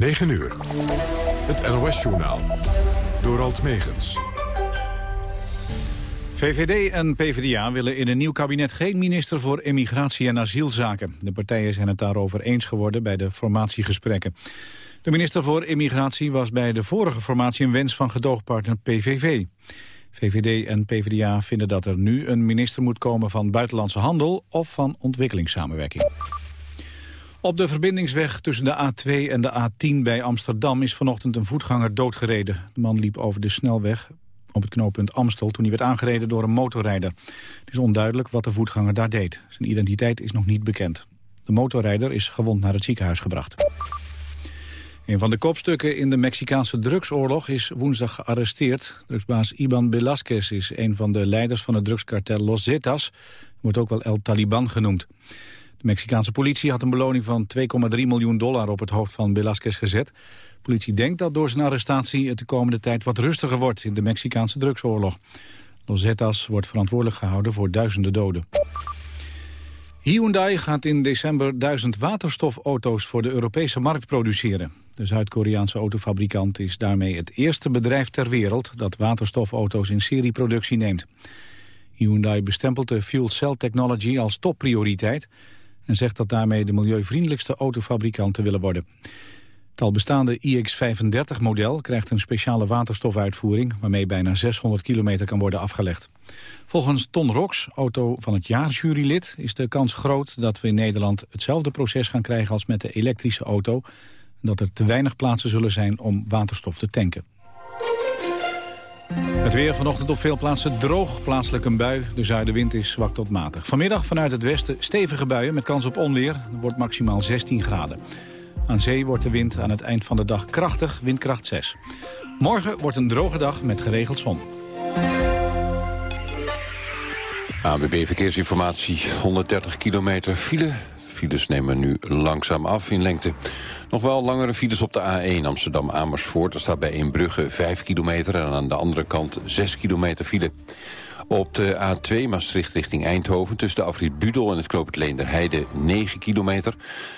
9 uur. Het NOS-journaal. Door Alt Megens. VVD en PvdA willen in een nieuw kabinet geen minister voor immigratie en asielzaken. De partijen zijn het daarover eens geworden bij de formatiegesprekken. De minister voor immigratie was bij de vorige formatie een wens van gedoogpartner PVV. VVD en PvdA vinden dat er nu een minister moet komen van Buitenlandse Handel of van Ontwikkelingssamenwerking. Op de verbindingsweg tussen de A2 en de A10 bij Amsterdam is vanochtend een voetganger doodgereden. De man liep over de snelweg op het knooppunt Amstel toen hij werd aangereden door een motorrijder. Het is onduidelijk wat de voetganger daar deed. Zijn identiteit is nog niet bekend. De motorrijder is gewond naar het ziekenhuis gebracht. Een van de kopstukken in de Mexicaanse drugsoorlog is woensdag gearresteerd. Drugsbaas Iban Velasquez is een van de leiders van het drugskartel Los Zetas. Wordt ook wel El Taliban genoemd. De Mexicaanse politie had een beloning van 2,3 miljoen dollar op het hoofd van Velasquez gezet. De politie denkt dat door zijn arrestatie het de komende tijd wat rustiger wordt in de Mexicaanse drugsoorlog. Los Zetas wordt verantwoordelijk gehouden voor duizenden doden. Hyundai gaat in december duizend waterstofauto's voor de Europese markt produceren. De Zuid-Koreaanse autofabrikant is daarmee het eerste bedrijf ter wereld dat waterstofauto's in serieproductie neemt. Hyundai bestempelt de fuel cell technology als topprioriteit en zegt dat daarmee de milieuvriendelijkste autofabrikanten willen worden. Het al bestaande iX35-model krijgt een speciale waterstofuitvoering... waarmee bijna 600 kilometer kan worden afgelegd. Volgens Ton Rox, auto van het jaar jurylid... is de kans groot dat we in Nederland hetzelfde proces gaan krijgen... als met de elektrische auto... en dat er te weinig plaatsen zullen zijn om waterstof te tanken. Het weer vanochtend op veel plaatsen droog, plaatselijk een bui. De zuidenwind is zwak tot matig. Vanmiddag vanuit het westen stevige buien met kans op onweer. Er wordt maximaal 16 graden. Aan zee wordt de wind aan het eind van de dag krachtig, windkracht 6. Morgen wordt een droge dag met geregeld zon. ABB Verkeersinformatie, 130 kilometer file. Files nemen nu langzaam af in lengte. Nog wel langere files op de A1 Amsterdam-Amersfoort. Er staat bij Inbrugge 5 kilometer en aan de andere kant 6 kilometer file. Op de A2 Maastricht richting Eindhoven tussen de afrit Budel en het knooppunt Leenderheide 9 kilometer.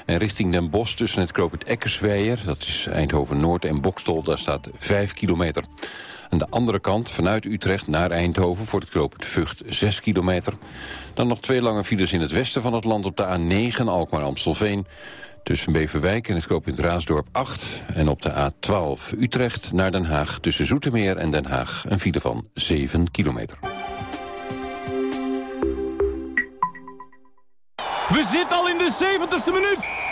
En richting Den Bosch tussen het knooppunt Eckersweijer, dat is Eindhoven-Noord en Bokstol, daar staat 5 kilometer. Aan de andere kant, vanuit Utrecht naar Eindhoven... voor het knooppunt Vught 6 kilometer. Dan nog twee lange files in het westen van het land op de A9 Alkmaar-Amstelveen. Tussen Beverwijk en het knooppunt Raasdorp 8. En op de A12 Utrecht naar Den Haag tussen Zoetermeer en Den Haag... een file van 7 kilometer. We zitten al in de 70ste minuut.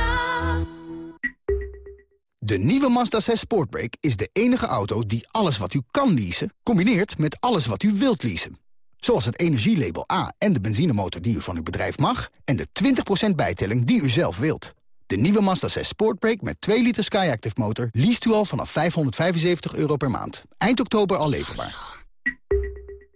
De nieuwe Mazda 6 Sportbrake is de enige auto die alles wat u kan leasen... combineert met alles wat u wilt leasen. Zoals het energielabel A en de benzinemotor die u van uw bedrijf mag... en de 20% bijtelling die u zelf wilt. De nieuwe Mazda 6 Sportbrake met 2 liter Skyactiv motor... leest u al vanaf 575 euro per maand. Eind oktober al leverbaar.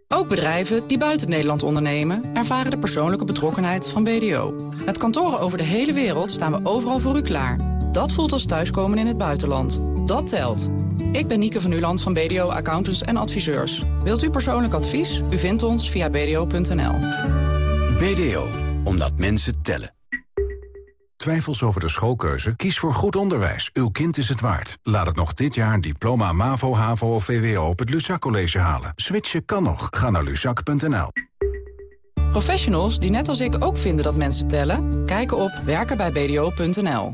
Ook bedrijven die buiten Nederland ondernemen... ervaren de persoonlijke betrokkenheid van BDO. Met kantoren over de hele wereld staan we overal voor u klaar... Dat voelt als thuiskomen in het buitenland. Dat telt. Ik ben Nieke van Uland van BDO Accountants en Adviseurs. Wilt u persoonlijk advies? U vindt ons via bdo.nl. BDO, omdat mensen tellen. Twijfels over de schoolkeuze? Kies voor goed onderwijs. Uw kind is het waard. Laat het nog dit jaar diploma MAVO, HAVO of VWO op het Luzak College halen. Switchen kan nog. Ga naar luzak.nl. Professionals die net als ik ook vinden dat mensen tellen... kijken op werkenbijbdo.nl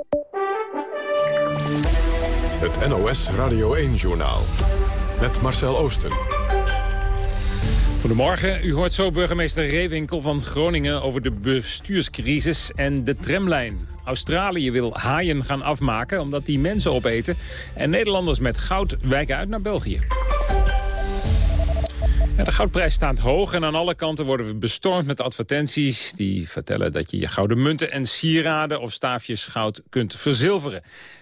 Het NOS Radio 1-journaal. met Marcel Oosten. Goedemorgen. U hoort zo burgemeester Rewinkel van Groningen over de bestuurscrisis en de tramlijn. Australië wil haaien gaan afmaken omdat die mensen opeten. En Nederlanders met goud wijken uit naar België. Ja, de goudprijs staat hoog en aan alle kanten worden we bestormd met advertenties... die vertellen dat je je gouden munten en sieraden of staafjes goud kunt verzilveren.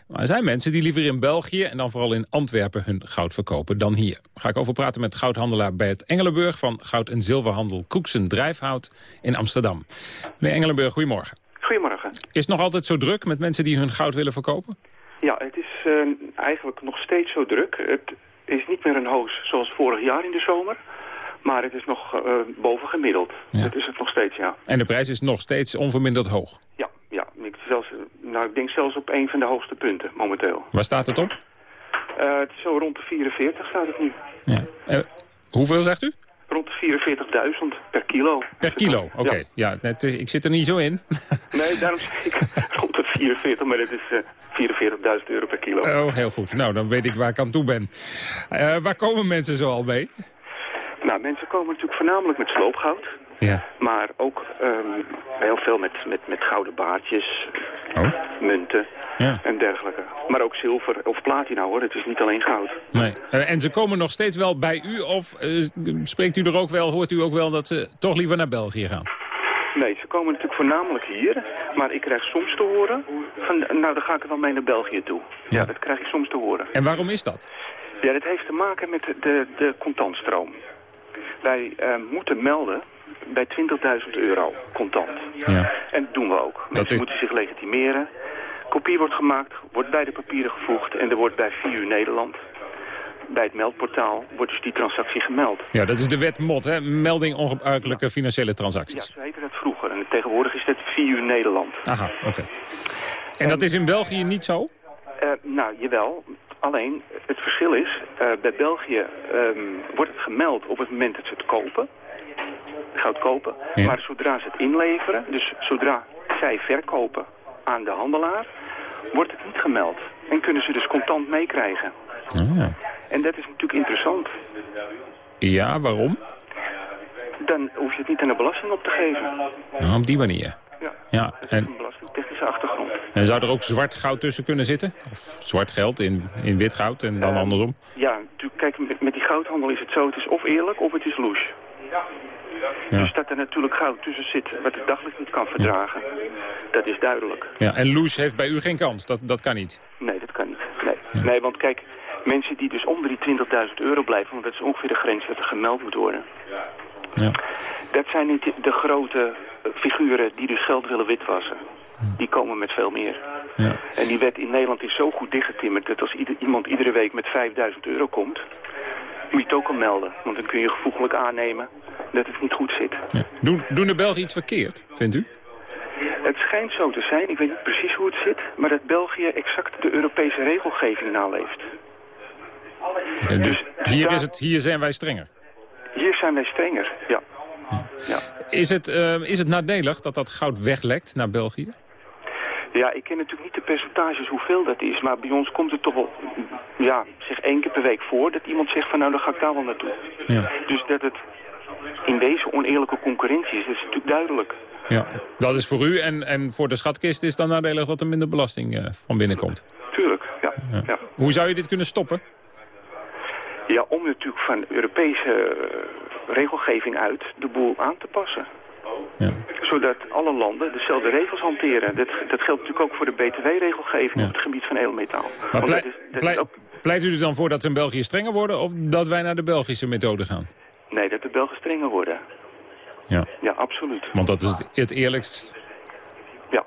Maar er zijn mensen die liever in België en dan vooral in Antwerpen hun goud verkopen dan hier. Daar ga ik over praten met goudhandelaar Bert Engelenburg van goud- en zilverhandel Koeksen Drijfhout in Amsterdam. Meneer Engelenburg, goedemorgen. Goedemorgen. Is het nog altijd zo druk met mensen die hun goud willen verkopen? Ja, het is uh, eigenlijk nog steeds zo druk. Het is niet meer een hoos zoals vorig jaar in de zomer. Maar het is nog uh, boven gemiddeld. Ja. Dat is het nog steeds, ja. En de prijs is nog steeds onverminderd hoog? Ja, ja. Ik, zelfs, nou, ik denk zelfs op een van de hoogste punten momenteel. Waar staat het op? Uh, het is zo rond de 44 staat het nu. Ja. Uh, hoeveel zegt u? Rond de 44.000 per kilo. Per kilo, oké. Okay. Ja. ja net, ik zit er niet zo in. nee, daarom zeg ik rond de 44, maar het is uh, 44.000 euro per kilo. Oh, heel goed. Nou, dan weet ik waar ik aan toe ben. Waar komen mensen zo al mee? Nou, mensen komen natuurlijk voornamelijk met sloopgoud. Ja. Maar ook um, heel veel met, met, met gouden baardjes, oh. munten ja. en dergelijke. Maar ook zilver of platina hoor, het is niet alleen goud. Nee. Uh, en ze komen nog steeds wel bij u of uh, spreekt u er ook wel, hoort u ook wel dat ze toch liever naar België gaan? Nee, ze komen natuurlijk voornamelijk hier. Maar ik krijg soms te horen, van, nou dan ga ik wel mee naar België toe. Ja. ja, dat krijg ik soms te horen. En waarom is dat? Ja, dat heeft te maken met de, de, de contantstroom. Wij uh, moeten melden bij 20.000 euro contant. Ja. En dat doen we ook. Mensen is... moeten zich legitimeren. Kopie wordt gemaakt, wordt bij de papieren gevoegd en er wordt bij 4 uur Nederland bij het meldportaal wordt dus die transactie gemeld. Ja, dat is de wet MOT, hè? Melding ongebruikelijke ja. financiële transacties. Ja, zo heette dat vroeger. En tegenwoordig is het 4 uur Nederland. Aha, oké. Okay. En, en, dat is in België niet zo? Uh, nou, jawel. Alleen, het verschil is, uh, bij België um, wordt het gemeld op het moment dat ze het kopen. Goud kopen. Ja. Maar zodra ze het inleveren, dus zodra zij verkopen aan de handelaar, wordt het niet gemeld. En kunnen ze dus contant meekrijgen. Ah. En dat is natuurlijk interessant. Ja, waarom? Dan hoef je het niet aan de belasting op te geven. Nou, op die manier. Ja, ja. en... een belastingtechnische achtergrond. En zou er ook zwart goud tussen kunnen zitten? Of zwart geld in, in wit goud en dan uh, andersom? Ja, natuurlijk, kijk, met, met die goudhandel is het zo, het is of eerlijk of het is louche. Ja. Dus dat er natuurlijk goud tussen zit wat het daglicht niet kan verdragen. Ja. Dat is duidelijk. Ja, en louche heeft bij u geen kans, dat, dat kan niet? Nee, dat kan niet. Nee, ja. nee want kijk, mensen die dus onder die 20.000 euro blijven, want dat is ongeveer de grens dat er gemeld moet worden. Ja. Dat zijn niet de grote figuren die dus geld willen witwassen. Die komen met veel meer. Ja. En die wet in Nederland is zo goed dichtgetimmerd dat als ieder, iemand iedere week met 5000 euro komt, moet je het ook al melden. Want dan kun je gevoeglijk aannemen dat het niet goed zit. Ja. Doen, doen de Belgen iets verkeerd, vindt u? Het schijnt zo te zijn, ik weet niet precies hoe het zit, maar dat België exact de Europese regelgeving naleeft. Ja, dus hier, is het, hier zijn wij strenger? Hier zijn wij strenger, ja. ja. Is, het, uh, is het nadelig dat dat goud weglekt naar België? Ja, ik ken natuurlijk niet de percentages hoeveel dat is. Maar bij ons komt het toch wel, ja, zeg één keer per week voor... dat iemand zegt van nou, dan ga ik daar wel naartoe. Ja. Dus dat het in deze oneerlijke concurrentie is, dat is natuurlijk duidelijk. Ja, dat is voor u. En, en voor de schatkist is dan nadelig dat er minder belasting uh, van binnenkomt. Tuurlijk, ja. ja. ja. Hoe zou je dit kunnen stoppen? Ja, om natuurlijk van Europese regelgeving uit de boel aan te passen. Ja. Zodat alle landen dezelfde regels hanteren. Dat, dat geldt natuurlijk ook voor de btw-regelgeving op het gebied van edelmetaal. Maar dat is, dat ook, pleit u er dan voor dat ze in België strenger worden... of dat wij naar de Belgische methode gaan? Nee, dat de Belgen strenger worden. Ja. Ja, absoluut. Want dat is het, het eerlijkst. Ja.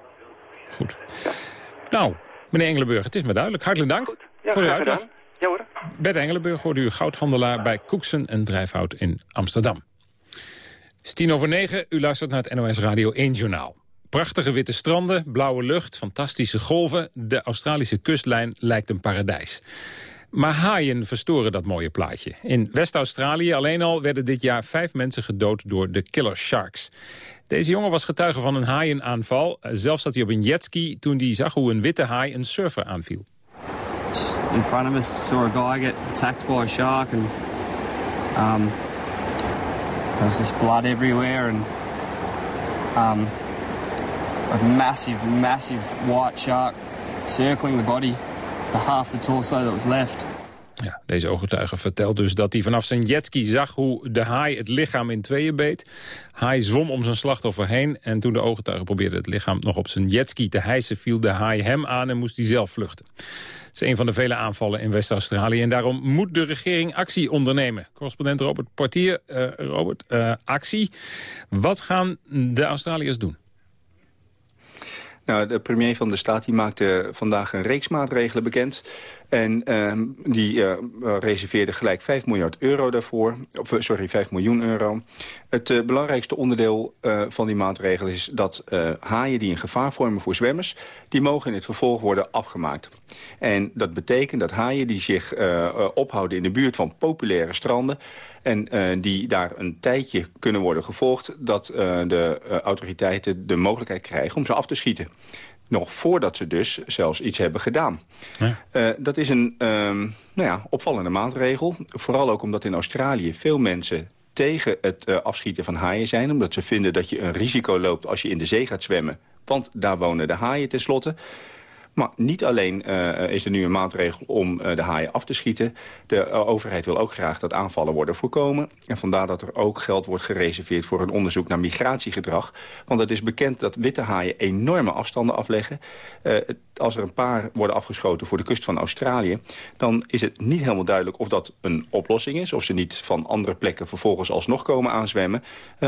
Goed. Nou, meneer Engelenburg, het is me duidelijk. Hartelijk dank Ja, voor uw uitleg. gedaan. Ja hoor. Bert Engelenburg hoorde u goudhandelaar bij Koeksen en Drijfhout in Amsterdam. Het is tien over negen, u luistert naar het NOS Radio 1 Journaal. Prachtige witte stranden, blauwe lucht, fantastische golven. De Australische kustlijn lijkt een paradijs. Maar haaien verstoren dat mooie plaatje. In West-Australië alleen al werden dit jaar vijf mensen gedood door de killer sharks. Deze jongen was getuige van een haaienaanval. Zelf zat hij op een jetski toen hij zag hoe een witte haai een surfer aanviel. in front of us saw a guy get attacked by a shark and um, there was just blood everywhere and um, a massive, massive white shark circling the body to half the torso that was left. Ja, deze ooggetuige vertelt dus dat hij vanaf zijn jetski zag hoe de haai het lichaam in tweeën beet. Haai zwom om zijn slachtoffer heen en toen de ooggetuige probeerde het lichaam nog op zijn jetski te hijsen... viel de haai hem aan en moest hij zelf vluchten. Het is een van de vele aanvallen in West-Australië... en daarom moet de regering actie ondernemen. Correspondent Robert Portier, uh, Robert, uh, actie. Wat gaan de Australiërs doen? Nou, de premier van de staat die maakte vandaag een reeks maatregelen bekend. En uh, die uh, reserveerde gelijk 5 miljard euro daarvoor. Of, sorry, 5 miljoen euro. Het uh, belangrijkste onderdeel van die maatregelen is dat haaien die een gevaar vormen voor zwemmers... die mogen in het vervolg worden afgemaakt. En dat betekent dat haaien die zich ophouden in de buurt van populaire stranden... en die daar een tijdje kunnen worden gevolgd... dat de autoriteiten de mogelijkheid krijgen om ze af te schieten nog voordat ze dus zelfs iets hebben gedaan. Ja. Uh, dat is een um, nou ja, opvallende maatregel. Vooral ook omdat in Australië veel mensen tegen het uh, afschieten van haaien zijn. Omdat ze vinden dat je een risico loopt als je in de zee gaat zwemmen. Want daar wonen de haaien tenslotte. Maar niet alleen uh, is er nu een maatregel om uh, de haaien af te schieten. De overheid wil ook graag dat aanvallen worden voorkomen. En vandaar dat er ook geld wordt gereserveerd voor een onderzoek naar migratiegedrag. Want het is bekend dat witte haaien enorme afstanden afleggen. als er een paar worden afgeschoten voor de kust van Australië... dan is het niet helemaal duidelijk of dat een oplossing is. Of ze niet van andere plekken vervolgens alsnog komen aanzwemmen.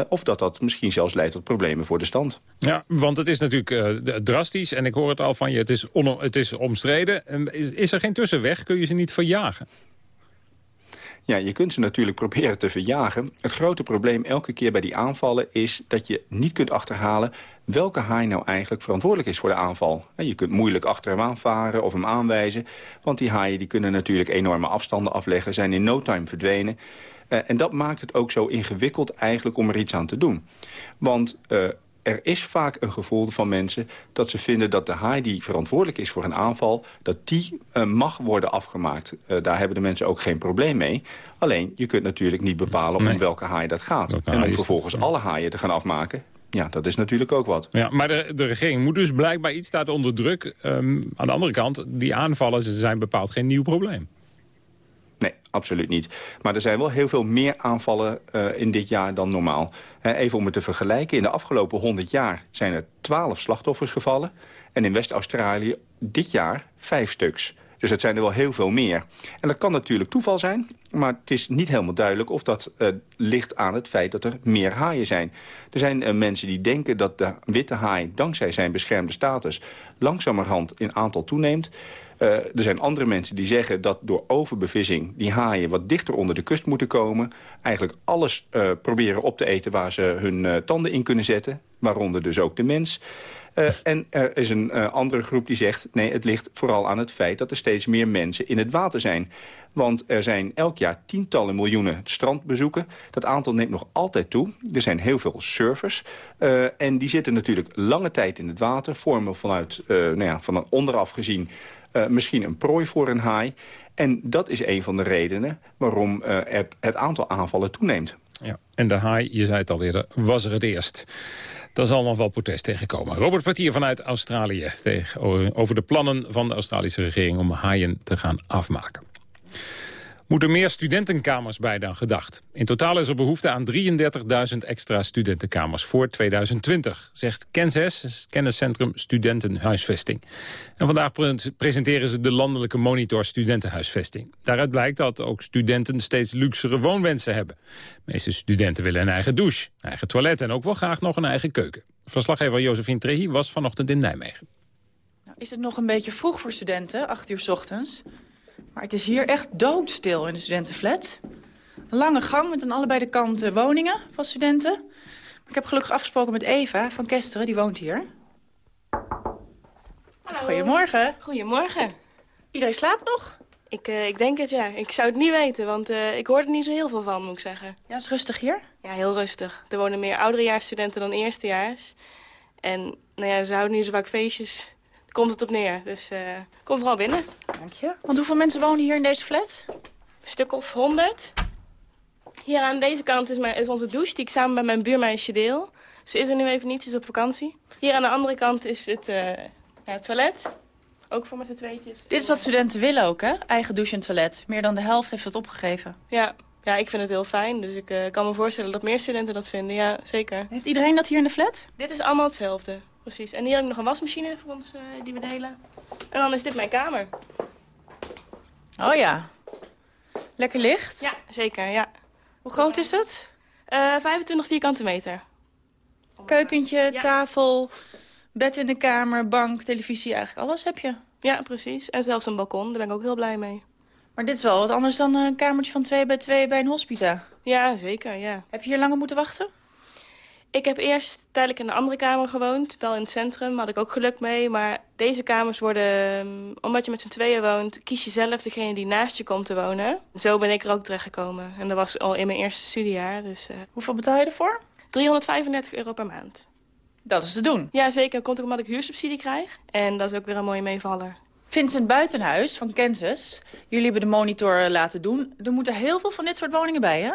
of dat dat misschien zelfs leidt tot problemen voor de stand. Ja, want het is natuurlijk drastisch. En ik hoor het al van je, het is het is omstreden. Is, is er geen tussenweg? Kun je ze niet verjagen? Ja, je kunt ze natuurlijk proberen te verjagen. Het grote probleem elke keer bij die aanvallen is dat je niet kunt achterhalen welke haai nou eigenlijk verantwoordelijk is voor de aanval. Je kunt moeilijk achter hem aanvaren of hem aanwijzen. Want die haaien die kunnen natuurlijk enorme afstanden afleggen, zijn in no time verdwenen. Uh, en dat maakt het ook zo ingewikkeld eigenlijk om er iets aan te doen. Want uh, er is vaak een gevoel van mensen dat ze vinden dat de haai die verantwoordelijk is voor een aanval, dat die uh, mag worden afgemaakt. Uh, daar hebben de mensen ook geen probleem mee. Alleen, je kunt natuurlijk niet bepalen nee. om welke haai dat gaat. Welke en om vervolgens alle haaien te gaan afmaken, ja, dat is natuurlijk ook wat. Ja, maar de, de regering moet dus blijkbaar iets staat onder druk. Um, aan de andere kant, die aanvallen zijn bepaald geen nieuw probleem. Nee, absoluut niet. Maar er zijn wel heel veel meer aanvallen uh, in dit jaar dan normaal. Even om het te vergelijken. In de afgelopen 100 jaar zijn er 12 slachtoffers gevallen. En in West-Australië dit jaar vijf stuks. Dus het zijn er wel heel veel meer. En dat kan natuurlijk toeval zijn. Maar het is niet helemaal duidelijk of dat uh, ligt aan het feit dat er meer haaien zijn. Er zijn uh, mensen die denken dat de witte haai, dankzij zijn beschermde status... langzamerhand in aantal toeneemt. Uh, er zijn andere mensen die zeggen dat door overbevissing... die haaien wat dichter onder de kust moeten komen. Eigenlijk alles proberen op te eten waar ze hun tanden in kunnen zetten. Waaronder dus ook de mens. Uh, en er is een uh, andere groep die zegt... nee, het ligt vooral aan het feit dat er steeds meer mensen in het water zijn. Want er zijn elk jaar tientallen miljoenen strandbezoeken. Dat aantal neemt nog altijd toe. Er zijn heel veel surfers. Uh, en die zitten natuurlijk lange tijd in het water. Vormen vanuit, nou ja, van onderaf gezien misschien een prooi voor een haai. En dat is een van de redenen waarom het, het, aantal aanvallen toeneemt. Ja, en de haai, je zei het al eerder, was er het eerst. Daar zal nog wel protest tegenkomen. Robert Partier vanuit Australië tegen, over de plannen van de Australische regering om haaien te gaan afmaken moeten meer studentenkamers bij dan gedacht. In totaal is er behoefte aan 33.000 extra studentenkamers voor 2020, zegt Kenses, kenniscentrum Studentenhuisvesting. En vandaag presenteren ze de landelijke monitor studentenhuisvesting. Daaruit blijkt dat ook studenten steeds luxere woonwensen hebben. De meeste studenten willen een eigen douche, eigen toilet en ook wel graag nog een eigen keuken. Verslaggever Josephine Trehi was vanochtend in Nijmegen. Nou, is het nog een beetje vroeg voor studenten, 8 uur s ochtends? Maar het is hier echt doodstil in de studentenflat. Een lange gang met aan allebei de kanten woningen van studenten. Maar ik heb gelukkig afgesproken met Eva van Kesteren, die woont hier. Hallo. Goedemorgen. Goedemorgen. Iedereen slaapt nog? Ik, uh, ik denk het, ja. Ik zou het niet weten, want uh, ik hoor er niet zo heel veel van, moet ik zeggen. Ja, is rustig hier? Ja, heel rustig. Er wonen meer ouderejaarsstudenten dan eerstejaars. En nou ja, ze houden niet zo vaak feestjes. Komt het op neer. Dus uh, kom vooral binnen. Dank je. Want hoeveel mensen wonen hier in deze flat? Een stuk of honderd. Hier aan deze kant is, mijn, is onze douche, die ik samen met mijn buurmeisje deel. Ze is er nu even niet, ze is op vakantie. Hier aan de andere kant is het, uh, ja, het toilet. Ook voor met z'n tweetjes. Dit is wat studenten willen ook, hè? Eigen douche en toilet. Meer dan de helft heeft dat opgegeven. Ja, ja ik vind het heel fijn. Dus ik uh, kan me voorstellen dat meer studenten dat vinden. Ja, zeker. Heeft iedereen dat hier in de flat? Dit is allemaal hetzelfde. Precies. En hier heb ik nog een wasmachine voor ons uh, die we delen. En dan is dit mijn kamer. Oh ja. Lekker licht? Ja, zeker, ja. Hoe groot is het? Uh, 25 vierkante meter. Keukentje, tafel, bed in de kamer, bank, televisie, eigenlijk alles heb je. Ja, precies. En zelfs een balkon, daar ben ik ook heel blij mee. Maar dit is wel wat anders dan een kamertje van 2 bij 2 bij een hospita. Ja, zeker, ja. Heb je hier langer moeten wachten? Ik heb eerst tijdelijk in een andere kamer gewoond. Wel in het centrum, had ik ook geluk mee. Maar deze kamers worden, omdat je met z'n tweeën woont... kies je zelf degene die naast je komt te wonen. Zo ben ik er ook terechtgekomen. En dat was al in mijn eerste studiejaar. Dus, uh... Hoeveel betaal je ervoor? 335 euro per maand. Dat is te doen? Ja, zeker. Komt ook omdat ik huursubsidie krijg. En dat is ook weer een mooie meevaller. Vincent Buitenhuis van Kansas. Jullie hebben de monitor laten doen. Er moeten heel veel van dit soort woningen bij, hè?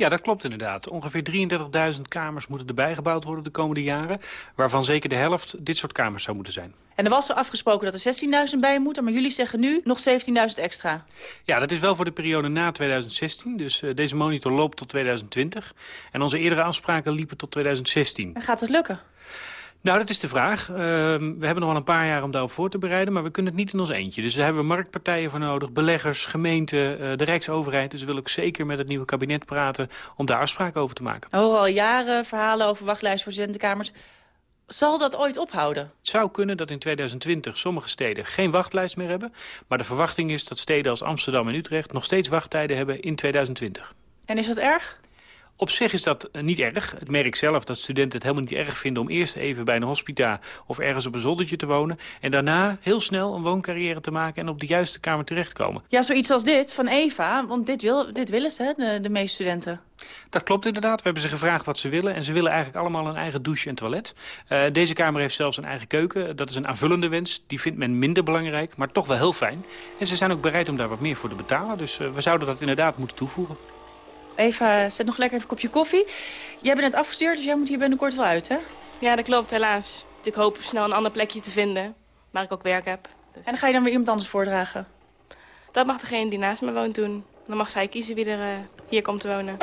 Ja, dat klopt inderdaad. Ongeveer 33.000 kamers moeten erbij gebouwd worden de komende jaren. Waarvan zeker de helft dit soort kamers zou moeten zijn. En er was er afgesproken dat er 16.000 bij moeten, maar jullie zeggen nu nog 17.000 extra. Ja, dat is wel voor de periode na 2016. Dus uh, deze monitor loopt tot 2020. En onze eerdere afspraken liepen tot 2016. En gaat het lukken? Nou, dat is de vraag. Uh, we hebben nog wel een paar jaar om daarop voor te bereiden, maar we kunnen het niet in ons eentje. Dus daar hebben we marktpartijen voor nodig, beleggers, gemeenten, uh, de Rijksoverheid. Dus we willen ook zeker met het nieuwe kabinet praten om daar afspraken over te maken. We horen al jaren verhalen over wachtlijsten voor studentenkamers. Zal dat ooit ophouden? Het zou kunnen dat in 2020 sommige steden geen wachtlijst meer hebben. Maar de verwachting is dat steden als Amsterdam en Utrecht nog steeds wachttijden hebben in 2020. En is dat erg? Op zich is dat niet erg. Het merk zelf dat studenten het helemaal niet erg vinden... om eerst even bij een hospita of ergens op een zoldertje te wonen... en daarna heel snel een wooncarrière te maken... en op de juiste kamer terechtkomen. Ja, zoiets als dit van Eva, want dit, wil, dit willen ze, hè, de, de meeste studenten. Dat klopt inderdaad. We hebben ze gevraagd wat ze willen. En ze willen eigenlijk allemaal een eigen douche en toilet. Uh, deze kamer heeft zelfs een eigen keuken. Dat is een aanvullende wens. Die vindt men minder belangrijk, maar toch wel heel fijn. En ze zijn ook bereid om daar wat meer voor te betalen. Dus uh, we zouden dat inderdaad moeten toevoegen. Eva, zet nog lekker even een kopje koffie. Jij bent net afgestuurd, dus jij moet hier binnenkort wel uit, hè? Ja, dat klopt, helaas. Ik hoop snel een ander plekje te vinden, waar ik ook werk heb. Dus. En dan ga je dan weer iemand anders voordragen? Dat mag degene die naast me woont doen. Dan mag zij kiezen wie er uh, hier komt te wonen.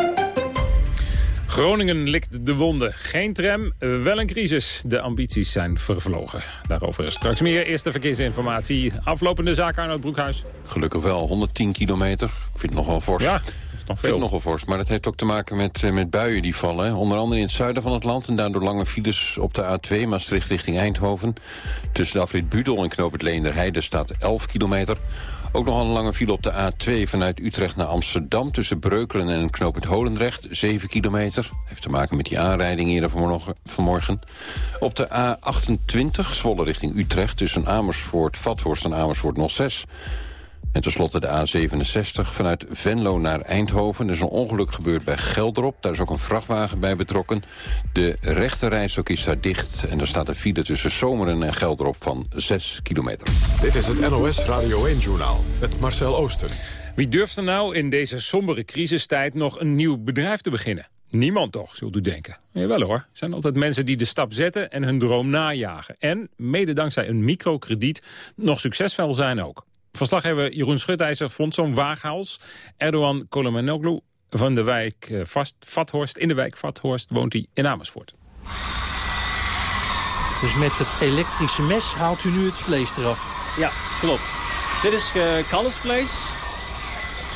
Groningen likt de wonden. Geen tram, wel een crisis. De ambities zijn vervlogen. Daarover straks meer. Eerste verkeersinformatie. Aflopende zaak Arnold Broekhuis. Gelukkig wel, 110 kilometer. Ik vind het nog wel fors. Ja, nog veel. nogal fors, maar dat heeft ook te maken met, met buien die vallen. Onder andere in het zuiden van het land en daardoor lange files op de A2 Maastricht richting Eindhoven. Tussen de afrit Budel en Knoop het Leenderheide staat 11 kilometer. Ook nog een lange file op de A2 vanuit Utrecht naar Amsterdam... tussen Breukelen en Knoop het Holendrecht, 7 kilometer. Heeft te maken met die aanrijding eerder vanmorgen. Op de A28, Zwolle richting Utrecht... tussen Amersfoort, Vathorst en Amersfoort nog 6 en tenslotte de A67 vanuit Venlo naar Eindhoven. Er is een ongeluk gebeurd bij Gelderop. Daar is ook een vrachtwagen bij betrokken. De rechterrijstok is daar dicht. En er staat een file tussen Zomeren en Gelderop van 6 kilometer. Dit is het NOS Radio 1-journaal met Marcel Oosten. Wie durft er nou in deze sombere crisistijd nog een nieuw bedrijf te beginnen? Niemand toch, zult u denken. Jawel hoor, er zijn altijd mensen die de stap zetten en hun droom najagen. En, mede dankzij een microkrediet, nog succesvol zijn ook. Verslaggever Jeroen Schutijzer vond zo'n waaghals. Erdogan Kolomenoglu van de wijk uh, Vast, Vathorst, in de wijk Vathorst woont hij in Amersfoort. Dus met het elektrische mes haalt u nu het vlees eraf? Ja, klopt. Dit is uh, kalfsvlees.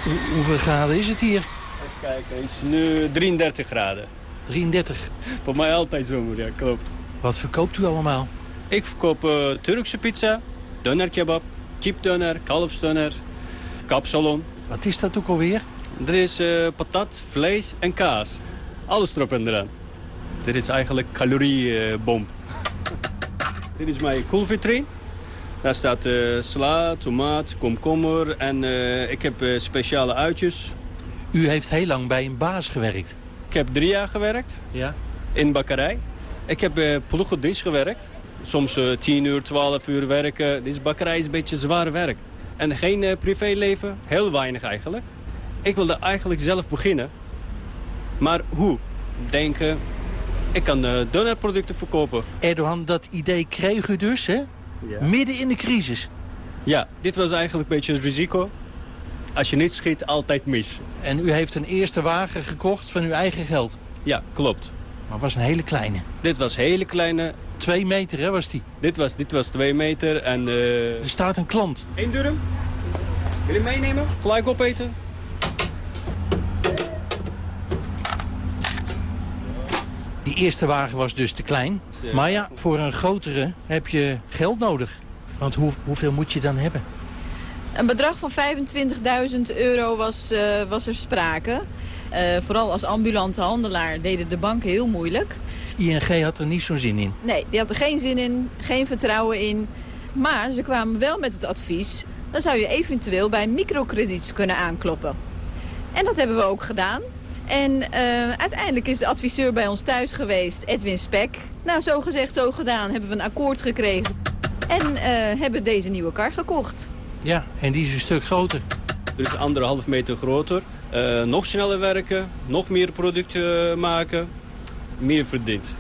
Hoe, hoeveel graden is het hier? Even kijken, het is nu 33 graden. 33? Voor mij altijd zomer, ja, klopt. Wat verkoopt u allemaal? Ik verkoop uh, Turkse pizza, donerkebab, kipdunner, kalfsdunner, kapsalon. Wat is dat ook alweer? Er is uh, patat, vlees en kaas. Alles erop en eraan. Dit is eigenlijk caloriebom. Dit is mijn koelvitrine. Daar staat uh, sla, tomaat, komkommer en uh, ik heb speciale uitjes. U heeft heel lang bij een baas gewerkt? Ik heb drie jaar gewerkt. Ja. In bakkerij. Ik heb uh, ploegendienst gewerkt soms uh, 10 uur, 12 uur werken. Deze bakkerij is een beetje zwaar werk. en geen uh, privéleven. Heel weinig eigenlijk. Ik wilde eigenlijk zelf beginnen. Maar hoe? Denken, ik kan donorproducten verkopen. Erdogan, dat idee kreeg u dus, hè? Midden in de crisis. Ja, dit was eigenlijk een beetje het risico. Als je niet schiet, altijd mis. En u heeft een eerste wagen gekocht van uw eigen geld? Ja, klopt. Maar het was een hele kleine? Dit was een hele kleine. Twee meter, hè, was die? Dit was, dit was twee meter en... Uh... Er staat een klant. Eén durm. Wil je meenemen? Gelijk opeten? Die eerste wagen was dus te klein. Maar ja, voor een grotere heb je geld nodig. Want hoe, hoeveel moet je dan hebben? Een bedrag van 25.000 euro was, uh, was er sprake. Uh, vooral als ambulante handelaar deden de banken heel moeilijk. ING had er niet zo'n zin in? Nee, die had er geen zin in, geen vertrouwen in. Maar ze kwamen wel met het advies... dan zou je eventueel bij microkrediets kunnen aankloppen. En dat hebben we ook gedaan. En uh, uiteindelijk is de adviseur bij ons thuis geweest, Edwin Spek. Nou, zo gezegd, zo gedaan, hebben we een akkoord gekregen. En uh, hebben deze nieuwe kar gekocht. Ja, en die is een stuk groter. Dus anderhalf meter groter. Uh, nog sneller werken, nog meer producten maken, meer verdient.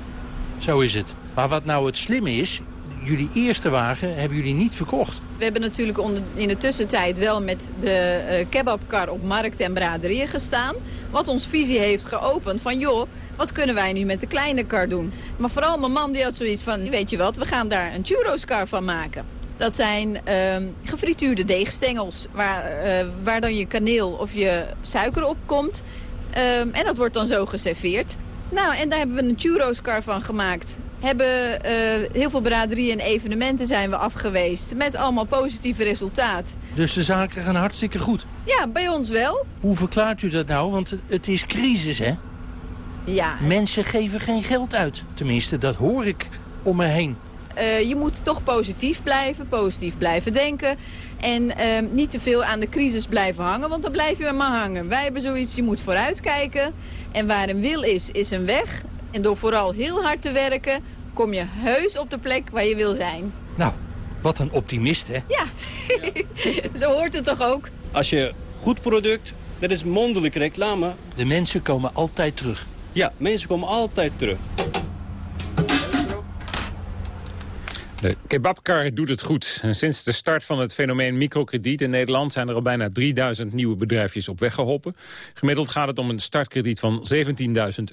Zo is het. Maar wat nou het slimme is, jullie eerste wagen hebben jullie niet verkocht. We hebben natuurlijk in de tussentijd wel met de uh, kebabkar op markt en braderieën gestaan. Wat ons visie heeft geopend van joh, wat kunnen wij nu met de kleine kar doen? Maar vooral mijn man die had zoiets van, weet je wat, we gaan daar een churros kar van maken. Dat zijn uh, gefrituurde deegstengels waar, uh, waar dan je kaneel of je suiker op komt. Uh, en dat wordt dan zo geserveerd. Nou, en daar hebben we een churros car van gemaakt. Hebben uh, heel veel braderieën en evenementen zijn we afgeweest. Met allemaal positieve resultaat. Dus de zaken gaan hartstikke goed? Ja, bij ons wel. Hoe verklaart u dat nou? Want het is crisis, hè? Ja. Mensen geven geen geld uit. Tenminste, dat hoor ik om me heen. Uh, je moet toch positief blijven, positief blijven denken. En uh, niet te veel aan de crisis blijven hangen, want dan blijf je maar hangen. Wij hebben zoiets, je moet vooruitkijken. En waar een wil is, is een weg. En door vooral heel hard te werken, kom je heus op de plek waar je wil zijn. Nou, wat een optimist, hè? Ja, zo hoort het toch ook? Als je goed product, dat is mondelijke reclame. De mensen komen altijd terug. Ja, mensen komen altijd terug. De kebabkar doet het goed. Sinds de start van het fenomeen microkrediet in Nederland... zijn er al bijna 3000 nieuwe bedrijfjes op weg geholpen. Gemiddeld gaat het om een startkrediet van 17.000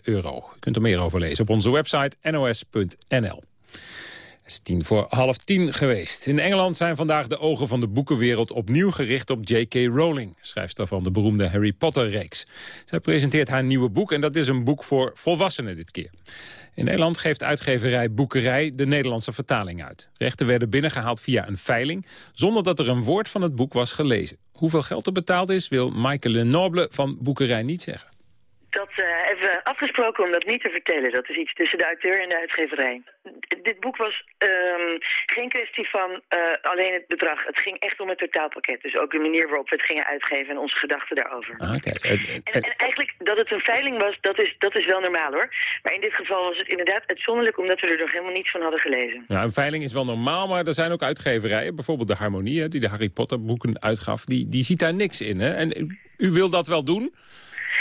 euro. U kunt er meer over lezen op onze website nos.nl. Het is tien voor half tien geweest. In Engeland zijn vandaag de ogen van de boekenwereld opnieuw gericht op J.K. Rowling, schrijfster van de beroemde Harry Potter-reeks. Zij presenteert haar nieuwe boek en dat is een boek voor volwassenen dit keer. In Nederland geeft uitgeverij Boekerij de Nederlandse vertaling uit. Rechten werden binnengehaald via een veiling, zonder dat er een woord van het boek was gelezen. Hoeveel geld er betaald is, wil Michael Lenoble van Boekerij niet zeggen. Dat we afgesproken om dat niet te vertellen. Dat is iets tussen de auteur en de uitgeverij. Dit boek was um, geen kwestie van uh, alleen het bedrag. Het ging echt om het totaalpakket. Dus ook de manier waarop we het gingen uitgeven en onze gedachten daarover. Ah, okay. en, en, eigenlijk dat het een veiling was, dat is, dat is wel normaal hoor. Maar in dit geval was het inderdaad uitzonderlijk omdat we er nog helemaal niets van hadden gelezen. Nou, een veiling is wel normaal, maar er zijn ook uitgeverijen. Bijvoorbeeld de Harmonie, die de Harry Potter boeken uitgaf. Die, die ziet daar niks in. Hè? En u wil dat wel doen?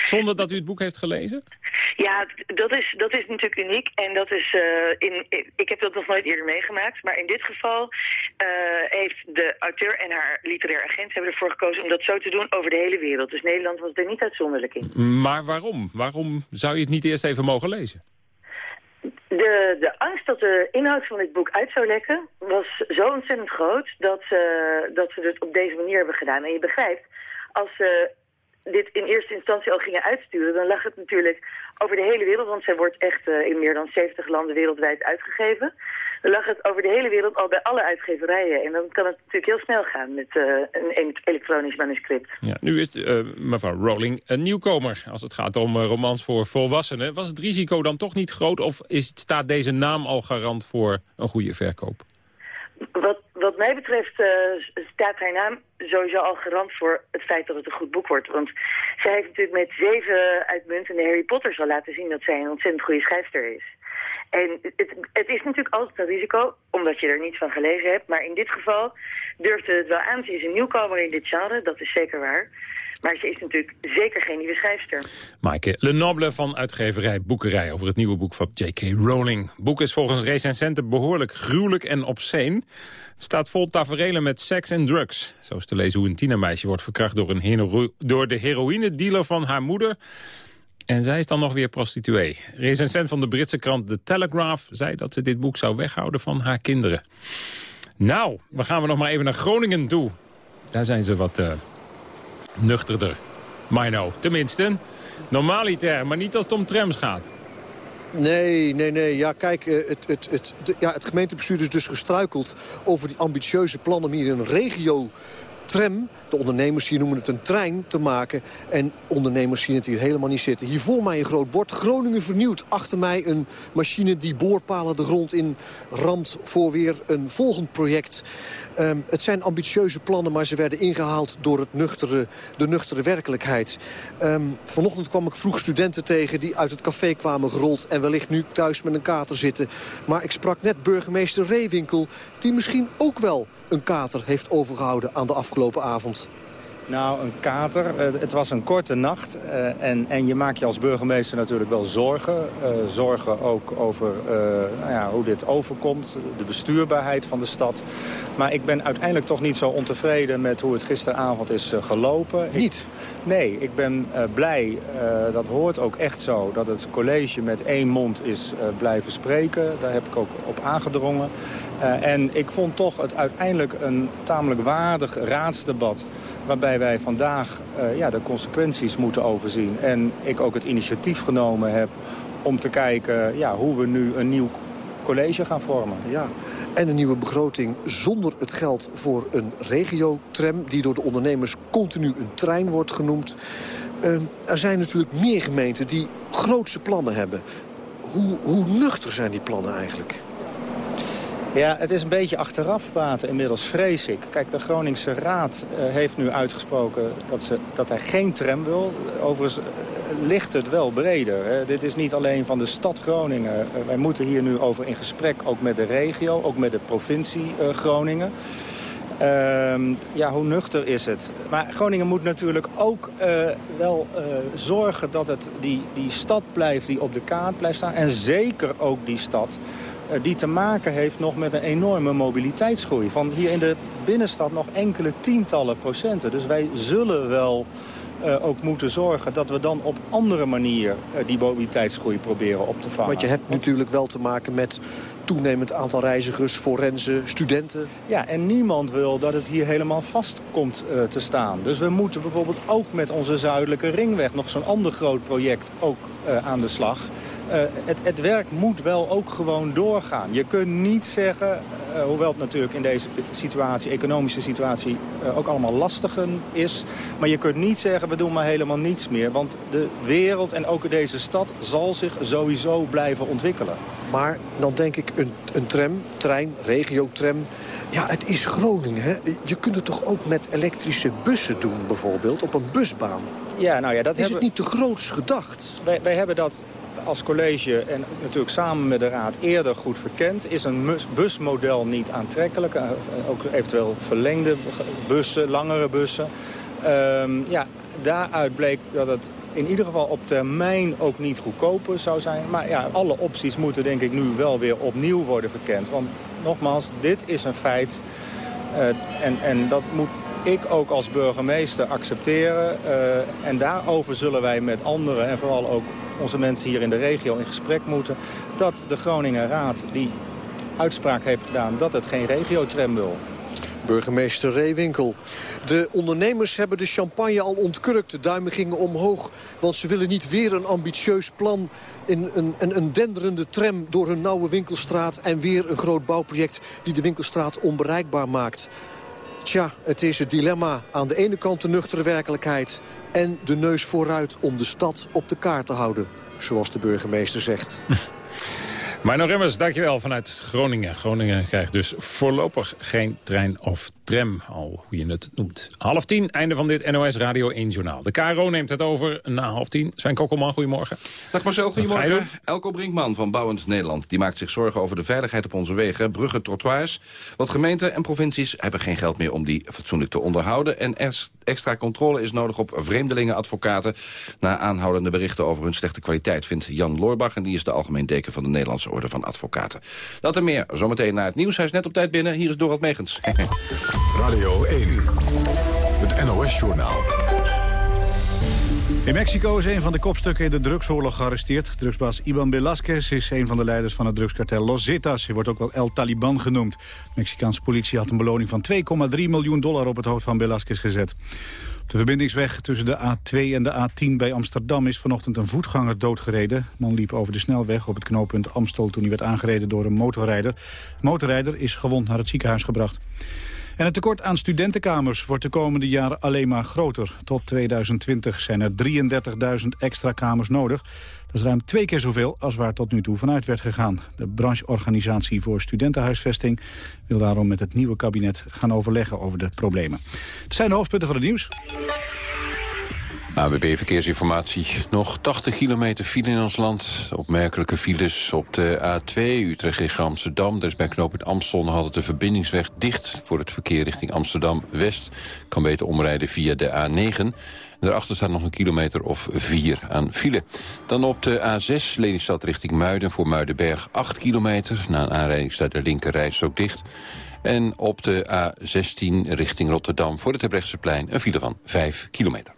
Zonder dat u het boek heeft gelezen? Ja, dat is, dat is natuurlijk uniek. En dat is, uh, in, ik heb dat nog nooit eerder meegemaakt. Maar in dit geval uh, heeft de auteur en haar literair agent hebben ervoor gekozen om dat zo te doen over de hele wereld. Dus Nederland was er niet uitzonderlijk in. Maar waarom? Waarom zou je het niet eerst even mogen lezen? De, de angst dat de inhoud van dit boek uit zou lekken was zo ontzettend groot dat, uh, dat we het op deze manier hebben gedaan. En je begrijpt, als ze dit in eerste instantie al gingen uitsturen, dan lag het natuurlijk over de hele wereld, want zij wordt echt uh, in meer dan 70 landen wereldwijd uitgegeven. Dan lag het over de hele wereld al bij alle uitgeverijen. En dan kan het natuurlijk heel snel gaan met uh, een elektronisch manuscript. Ja, nu is uh, mevrouw Rowling een nieuwkomer als het gaat om romans voor volwassenen. Was het risico dan toch niet groot of is, staat deze naam al garant voor een goede verkoop? Wat, mij betreft uh, staat haar naam sowieso al garant voor het feit dat het een goed boek wordt. Want zij heeft natuurlijk met zeven uitmuntende Harry Potters al laten zien dat zij een ontzettend goede schrijfster is. En het, het is natuurlijk altijd een risico, omdat je er niets van gelezen hebt. Maar in dit geval durfde het wel aan. Ze is een nieuwkomer in dit genre, dat is zeker waar. Maar ze is natuurlijk zeker geen nieuwe schrijfster. Maaike Lenoble van uitgeverij Boekerij over het nieuwe boek van J.K. Rowling. Boek is volgens recensenten behoorlijk gruwelijk en obscene. Het staat vol taferelen met seks en drugs. Zo is te lezen hoe een tienermeisje wordt verkracht door, een door de heroïnedealer van haar moeder. En zij is dan nog weer prostituee. Recensent van de Britse krant The Telegraph zei dat ze dit boek zou weghouden van haar kinderen. Nou, we gaan we nog maar even naar Groningen toe. Daar zijn ze wat uh, nuchterder. Mino, tenminste. Normaliter, maar niet als het om trams gaat. Nee, nee, nee. Ja, kijk, eh, het, het, het, ja, het gemeentebestuur is dus gestruikeld over die ambitieuze plannen om hier een regio tram, de ondernemers hier noemen het een trein, te maken. En ondernemers zien het hier helemaal niet zitten. Hier voor mij een groot bord, Groningen vernieuwd. Achter mij een machine die boorpalen de grond in ramt voor weer een volgend project. Um, het zijn ambitieuze plannen, maar ze werden ingehaald door het nuchtere, de nuchtere werkelijkheid. Um, vanochtend kwam ik vroeg studenten tegen die uit het café kwamen gerold... en wellicht nu thuis met een kater zitten. Maar ik sprak net burgemeester Reewinkel, die misschien ook wel een kater heeft overgehouden aan de afgelopen avond. Nou, een kater. Het was een korte nacht. Uh, en, en je maakt je als burgemeester natuurlijk wel zorgen. Uh, zorgen ook over nou ja, hoe dit overkomt. De bestuurbaarheid van de stad. Maar ik ben uiteindelijk toch niet zo ontevreden met hoe het gisteravond is gelopen. Niet? Ik, nee, ik ben blij. dat hoort ook echt zo. Dat het college met één mond is blijven spreken. Daar heb ik ook op aangedrongen. en ik vond toch het uiteindelijk een tamelijk waardig raadsdebat waarbij wij vandaag uh, ja, de consequenties moeten overzien. En ik ook het initiatief genomen heb om te kijken ja, hoe we nu een nieuw college gaan vormen. Ja. En een nieuwe begroting zonder het geld voor een regiotram... die door de ondernemers continu een trein wordt genoemd. Uh, er zijn natuurlijk meer gemeenten die grootse plannen hebben. Hoe, hoe nuchter zijn die plannen eigenlijk? Ja, het is een beetje achteraf praten inmiddels, vrees ik. Kijk, de Groningse Raad uh, heeft nu uitgesproken dat, ze, dat hij geen tram wil. Overigens uh, ligt het wel breder. Hè. Dit is niet alleen van de stad Groningen. Uh, wij moeten hier nu over in gesprek, ook met de regio, ook met de provincie Groningen. Ehm, ja, hoe nuchter is het? Maar Groningen moet natuurlijk ook wel zorgen dat het die, die stad blijft die op de kaart blijft staan. En zeker ook die stad eh, die te maken heeft nog met een enorme mobiliteitsgroei. Van hier in de binnenstad nog enkele tientallen procenten. Dus wij zullen wel uh, ook moeten zorgen dat we dan op andere manier uh, die mobiliteitsgroei proberen op te vangen. Want je hebt natuurlijk wel te maken met toenemend aantal reizigers, forensen, studenten. Ja, en niemand wil dat het hier helemaal vast komt uh, te staan. Dus we moeten bijvoorbeeld ook met onze zuidelijke ringweg... nog zo'n ander groot project ook aan de slag... Uh, het, het, werk moet wel ook gewoon doorgaan. Je kunt niet zeggen, uh, hoewel het natuurlijk in deze situatie, economische situatie, uh, ook allemaal lastiger is. Maar je kunt niet zeggen, we doen maar helemaal niets meer. Want de wereld en ook deze stad zal zich sowieso blijven ontwikkelen. Maar dan denk ik een, een tram, trein, regiotram... Ja, het is Groningen. Hè? Je kunt het toch ook met elektrische bussen doen, bijvoorbeeld, op een busbaan? Ja, nou ja, dat is hebben... het niet te groots gedacht? Wij, wij hebben dat als college en natuurlijk samen met de raad eerder goed verkend... is een busmodel niet aantrekkelijk. Eh, ook eventueel verlengde bussen, langere bussen. Um, ja, daaruit bleek dat het in ieder geval op termijn ook niet goedkoper zou zijn. Maar ja, alle opties moeten denk ik nu wel weer opnieuw worden verkend. Want nogmaals, dit is een feit. Uh, en, en dat moet ik ook als burgemeester accepteren. En daarover zullen wij met anderen en vooral ook onze mensen hier in de regio in gesprek moeten... dat de Groningen Raad die uitspraak heeft gedaan dat het geen regiotram wil. Burgemeester Reewinkel. De ondernemers hebben de champagne al ontkurkt. De duimen gingen omhoog, want ze willen niet weer een ambitieus plan... in een, een, een denderende tram door hun nauwe winkelstraat... en weer een groot bouwproject die de winkelstraat onbereikbaar maakt. Tja, het is het dilemma. Aan de ene kant de nuchtere werkelijkheid... en de neus vooruit om de stad op de kaart te houden. Zoals de burgemeester zegt. Marno Remmers, dankjewel vanuit Groningen. Groningen krijgt dus voorlopig geen trein of tram, al hoe je het noemt. Half tien, einde van dit NOS Radio 1 Journaal. De KRO neemt het over na half tien. Sven Kokkelman, goedemorgen. Dag Marcel, goedemorgen. Elko Brinkman van Bouwend Nederland die maakt zich zorgen over de veiligheid op onze wegen, bruggen, trottoirs. Want gemeenten en provincies hebben geen geld meer om die fatsoenlijk te onderhouden. En er extra controle is nodig op vreemdelingenadvocaten. Na aanhoudende berichten over hun slechte kwaliteit vindt Jan Loorbach... en die is de algemeen deken van de Nederlandse Orde van Advocaten. Dat en meer, zometeen naar het nieuws. Hij is net op tijd binnen. Hier is Dorald Megens. Radio 1, het NOS-journaal. In Mexico is een van de kopstukken in de drugsoorlog gearresteerd. Drugsbaas Iban Velasquez is een van de leiders van het drugskartel Los Zetas. Hij wordt ook wel El Taliban genoemd. De Mexicaanse politie had een beloning van 2,3 miljoen dollar op het hoofd van Velasquez gezet. Op de verbindingsweg tussen de A2 en de A10 bij Amsterdam is vanochtend een voetganger doodgereden. De man liep over de snelweg op het knooppunt Amstel toen hij werd aangereden door een motorrijder. De motorrijder is gewond naar het ziekenhuis gebracht. En het tekort aan studentenkamers wordt de komende jaren alleen maar groter. Tot 2020 zijn er 33.000 extra kamers nodig. Dat is ruim twee keer zoveel als waar tot nu toe vanuit werd gegaan. De brancheorganisatie voor studentenhuisvesting wil daarom met het nieuwe kabinet gaan overleggen over de problemen. Het zijn de hoofdpunten van het nieuws. AWB Verkeersinformatie. Nog 80 kilometer file in ons land. Opmerkelijke files op de A2 Utrecht richting Amsterdam. Er is bij knooppunt Amstel nog altijd de verbindingsweg dicht... voor het verkeer richting Amsterdam-West. Kan beter omrijden via de A9. Daarachter staat nog een kilometer of vier aan file. Dan op de A6 Lelystad richting Muiden voor Muidenberg 8 kilometer. Na een aanrijding staat de linker ook dicht. En op de A16 richting Rotterdam voor het Terbrechtseplein een file van 5 kilometer.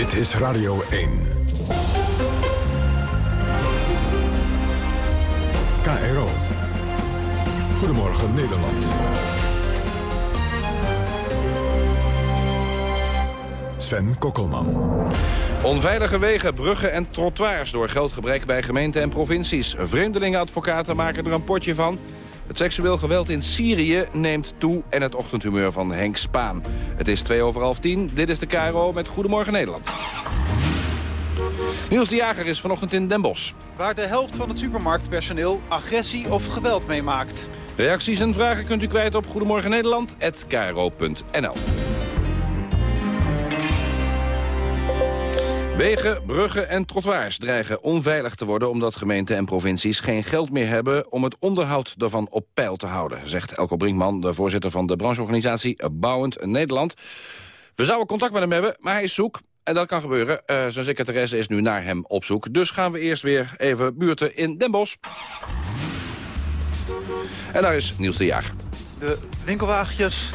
Dit is Radio 1. KRO. Goedemorgen Nederland. Sven Kokkelman. Onveilige wegen, bruggen en trottoirs door geldgebrek bij gemeenten en provincies. Vreemdelingenadvocaten maken er een potje van. Het seksueel geweld in Syrië neemt toe en het ochtendhumeur van Henk Spaan. Het is twee over half tien. Dit is de KRO met Goedemorgen Nederland. Niels de Jager is vanochtend in Den Bosch. Waar de helft van het supermarktpersoneel agressie of geweld meemaakt. Reacties en vragen kunt u kwijt op Goedemorgen Wegen, bruggen en trottoirs dreigen onveilig te worden... omdat gemeenten en provincies geen geld meer hebben... om het onderhoud daarvan op peil te houden, zegt Elko Brinkman... de voorzitter van de brancheorganisatie Bouwend Nederland. We zouden contact met hem hebben, maar hij is zoek. En dat kan gebeuren. Uh, zijn secretaresse is nu naar hem op zoek. Dus gaan we eerst weer even buurten in Den Bosch. En daar is Niels de. De winkelwagentjes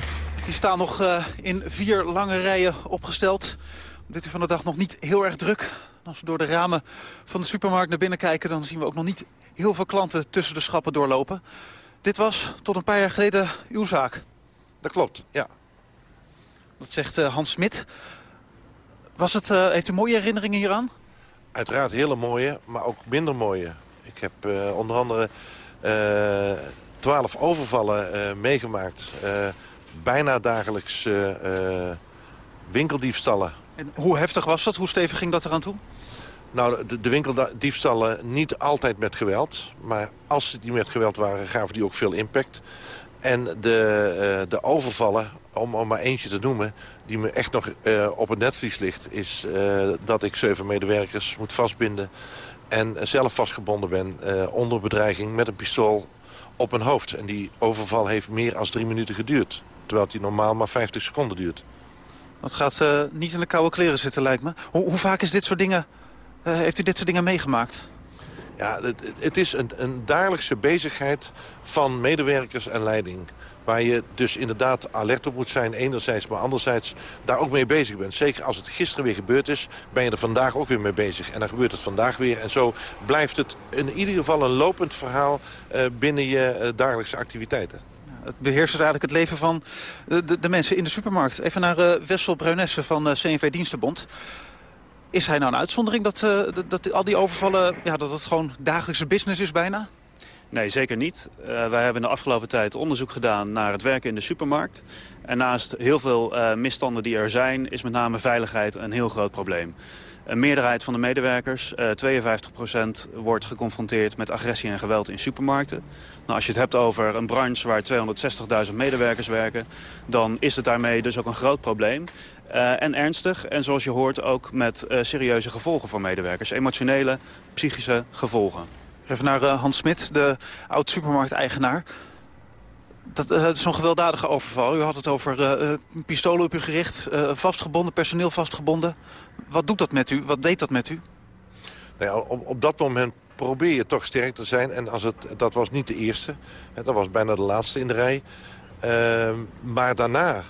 die staan nog uh, in vier lange rijen opgesteld. Dit is van de dag nog niet heel erg druk. Als we door de ramen van de supermarkt naar binnen kijken... dan zien we ook nog niet heel veel klanten tussen de schappen doorlopen. Dit was tot een paar jaar geleden uw zaak. Dat klopt, ja. Dat zegt uh, Hans Smit. Was het, uh, heeft u mooie herinneringen hieraan? Uiteraard hele mooie, maar ook minder mooie. Ik heb uh, onder andere twaalf overvallen meegemaakt. bijna dagelijks winkeldiefstallen. En hoe heftig was dat? Hoe stevig ging dat eraan toe? Nou, de, de winkeldiefstallen niet altijd met geweld. Maar als ze die met geweld waren, gaven die ook veel impact. En de, uh, de overvallen, om, om maar eentje te noemen... die me echt nog uh, op het netvlies ligt... is uh, dat ik zeven medewerkers moet vastbinden... en zelf vastgebonden ben onder bedreiging met een pistool op mijn hoofd. En die overval heeft meer dan drie minuten geduurd. Terwijl die normaal maar 50 seconden duurt. Dat gaat uh, niet in de koude kleren zitten, lijkt me. Hoe, hoe vaak is dit soort dingen, uh, heeft u dit soort dingen meegemaakt? Ja, het, het is een, een dagelijkse bezigheid van medewerkers en leiding. Waar je dus inderdaad alert op moet zijn, enerzijds, maar anderzijds daar ook mee bezig bent. Zeker als het gisteren weer gebeurd is, ben je er vandaag ook weer mee bezig. En dan gebeurt het vandaag weer. En zo blijft het in ieder geval een lopend verhaal uh, binnen je dagelijkse activiteiten. Het beheerst dus eigenlijk het leven van de, de, mensen in de supermarkt. Even naar uh, Wessel Bruinesse van uh, CNV Dienstenbond. Is hij nou een uitzondering dat, uh, dat, dat, al die overvallen, ja, dat het gewoon dagelijkse business is bijna? Nee, zeker niet. Uh, wij hebben de afgelopen tijd onderzoek gedaan naar het werken in de supermarkt. En naast heel veel misstanden die er zijn, is met name veiligheid een heel groot probleem. Een meerderheid van de medewerkers, uh, 52%, wordt geconfronteerd met agressie en geweld in supermarkten. Nou, als je het hebt over een branche waar 260.000 medewerkers werken... dan is het daarmee dus ook een groot probleem. Uh, en ernstig, en zoals je hoort ook met uh, serieuze gevolgen voor medewerkers. Emotionele, psychische gevolgen. Even naar Hans Smit, de oud-supermarkteigenaar. Dat uh, is zo'n gewelddadige overval. U had het over uh, pistolen op u gericht, vastgebonden, personeel vastgebonden. Wat doet dat met u? Wat deed dat met u? Nou ja, op, op dat moment probeer je toch sterk te zijn. En als het, dat was niet de eerste. Hè, dat was bijna de laatste in de rij. Uh, maar daarna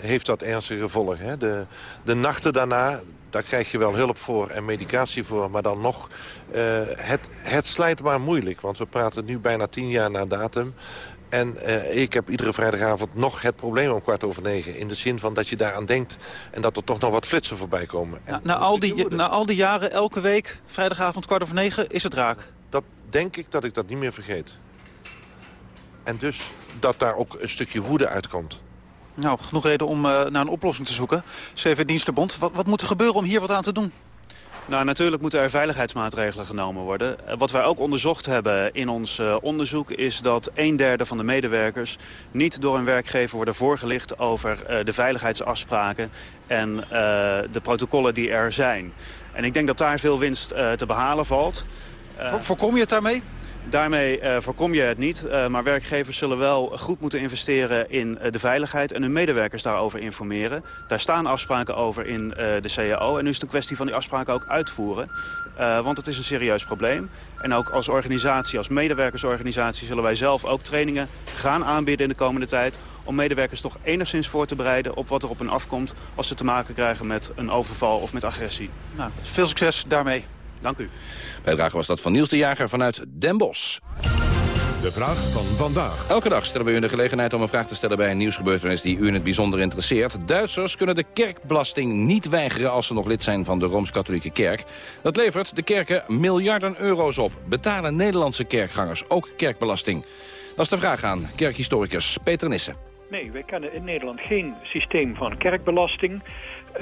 heeft dat ernstige gevolgen. Hè. De, de nachten daarna, daar krijg je wel hulp voor en medicatie voor. Maar dan nog, het, het slijt maar moeilijk. Want we praten nu bijna tien jaar na datum. En uh, ik heb iedere vrijdagavond nog het probleem om kwart over negen. In de zin van dat je daaraan denkt en dat er toch nog wat flitsen voorbij komen. Ja, na, al die, na al die jaren, elke week, vrijdagavond kwart over negen, is het raak? Dat denk ik dat ik dat niet meer vergeet. En dus dat daar ook een stukje woede uitkomt. Nou, genoeg reden om uh, naar een oplossing te zoeken. CV Dienstenbond, wat, wat moet er gebeuren om hier wat aan te doen? Nou, natuurlijk moeten er veiligheidsmaatregelen genomen worden. Wat wij ook onderzocht hebben in ons uh, onderzoek... is dat een derde van de medewerkers niet door een werkgever worden voorgelicht... over uh, de veiligheidsafspraken en de protocollen die er zijn. En ik denk dat daar veel winst te behalen valt. Voorkom je het daarmee? Daarmee uh, voorkom je het niet, uh, maar werkgevers zullen wel goed moeten investeren in uh, de veiligheid en hun medewerkers daarover informeren. Daar staan afspraken over in de CAO en nu is het een kwestie van die afspraken ook uitvoeren. want het is een serieus probleem. En ook als organisatie, als medewerkersorganisatie zullen wij zelf ook trainingen gaan aanbieden in de komende tijd om medewerkers toch enigszins voor te bereiden op wat er op hen afkomt als ze te maken krijgen met een overval of met agressie. Nou, veel succes daarmee. Dank u. Bijdrage was dat van Niels de Jager vanuit Den Bosch. De vraag van vandaag. Elke dag stellen we u de gelegenheid om een vraag te stellen bij een nieuwsgebeurtenis die u in het bijzonder interesseert. Duitsers kunnen de kerkbelasting niet weigeren als ze nog lid zijn van de Rooms-Katholieke Kerk. Dat levert de kerken miljarden euro's op. Betalen Nederlandse kerkgangers ook kerkbelasting? Dat is de vraag aan kerkhistoricus Peter Nissen. Nee, wij kennen in Nederland geen systeem van kerkbelasting.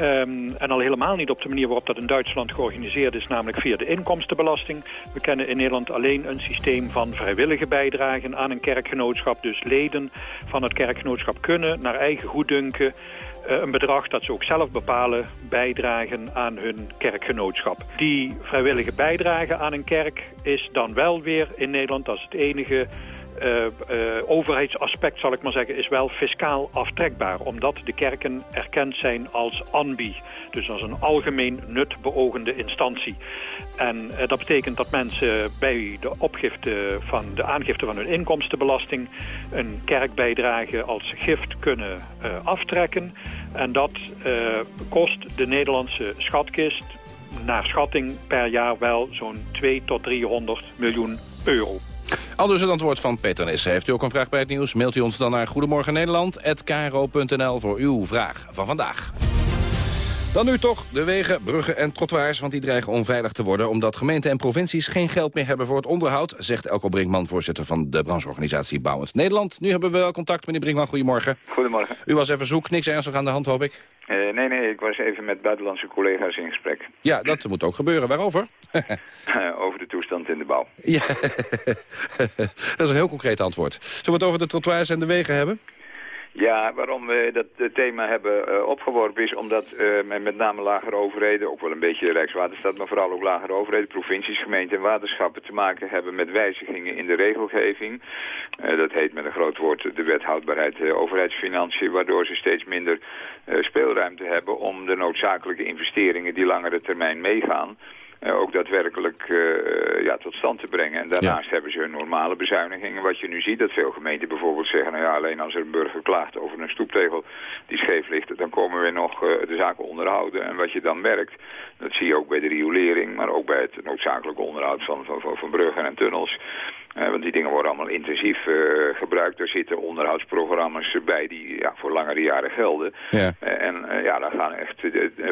Um, en al helemaal niet op de manier waarop dat in Duitsland georganiseerd is, namelijk via de inkomstenbelasting. We kennen in Nederland alleen een systeem van vrijwillige bijdragen aan een kerkgenootschap. Dus leden van het kerkgenootschap kunnen naar eigen goeddunken uh, een bedrag dat ze ook zelf bepalen bijdragen aan hun kerkgenootschap. Die vrijwillige bijdrage aan een kerk is dan wel weer in Nederland, is het enige uh, overheidsaspect, zal ik maar zeggen, is wel fiscaal aftrekbaar. Omdat de kerken erkend zijn als ANBI. Dus als een algemeen nut beogende instantie. En uh, dat betekent dat mensen bij de opgifte van de aangifte van hun inkomstenbelasting... een kerkbijdrage als gift kunnen aftrekken. En dat kost de Nederlandse schatkist naar schatting per jaar wel zo'n 2 tot 300 miljoen euro. Al dus het antwoord van Peter Nissen. Heeft u ook een vraag bij het nieuws? Mailt u ons dan naar Goedemorgen Nederland@kro.nl voor uw vraag van vandaag. Dan nu toch de wegen, bruggen en trottoirs, want die dreigen onveilig te worden... omdat gemeenten en provincies geen geld meer hebben voor het onderhoud... zegt Elko Brinkman, voorzitter van de brancheorganisatie Bouwend Nederland. Nu hebben we wel contact, meneer Brinkman. Goedemorgen. Goedemorgen. U was even zoek, niks ernstig aan de hand, hoop ik? Uh, nee, nee, ik was even met buitenlandse collega's in gesprek. Ja, dat moet ook gebeuren. Waarover? over de toestand in de bouw. Ja, dat is een heel concreet antwoord. Zullen we het over de trottoirs en de wegen hebben? Ja, waarom we dat thema hebben uh, opgeworpen is omdat uh, met name lagere overheden, ook wel een beetje Rijkswaterstaat, maar vooral ook lagere overheden, provincies, gemeenten en waterschappen te maken hebben met wijzigingen in de regelgeving. Dat heet met een groot woord de wethoudbaarheid overheidsfinanciën, waardoor ze steeds minder speelruimte hebben om de noodzakelijke investeringen die langere termijn meegaan. Uh, ook daadwerkelijk uh, ja, tot stand te brengen. En daarnaast ja. hebben ze hun normale bezuinigingen. Wat je nu ziet, dat veel gemeenten bijvoorbeeld zeggen... nou ja, alleen als er een burger klaagt over een stoeptegel die scheef ligt... dan komen we nog uh, de zaken onderhouden. En wat je dan merkt, dat zie je ook bij de riolering... maar ook bij het noodzakelijke onderhoud van, van, van, van bruggen en tunnels... Eh, want die dingen worden allemaal intensief eh, gebruikt. Er zitten onderhoudsprogramma's bij die ja, voor langere jaren gelden. Ja. Eh, en ja, daar gaan echt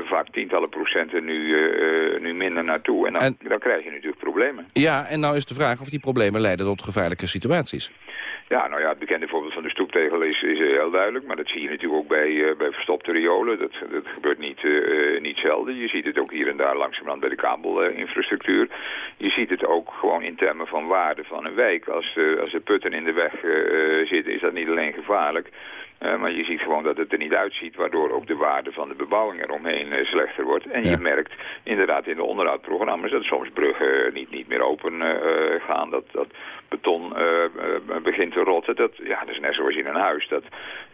vaak tientallen procenten nu, nu minder naartoe. En dan, En- dan krijg je natuurlijk problemen. Ja, en nou is de vraag of die problemen leiden tot gevaarlijke situaties. Ja, nou ja, het bekende voorbeeld van de stoeptegel is, is heel duidelijk. Maar dat zie je natuurlijk ook bij, eh, bij verstopte riolen. Dat, dat gebeurt niet, eh, niet zelden. Je ziet het ook hier en daar langzamerhand bij de kabelinfrastructuur. je ziet het ook gewoon in termen van waarde van een wijk. Als de, als de putten in de weg eh, zitten, is dat niet alleen gevaarlijk... Eh, maar je ziet gewoon dat het er niet uitziet, waardoor ook de waarde van de bebouwing eromheen eh, slechter wordt. En je merkt inderdaad in de onderhoudprogramma's dat soms bruggen niet, niet meer open eh, gaan, dat, dat beton eh, eh, begint te rotten. Dat, ja, dat is net zoals in een huis. Dat,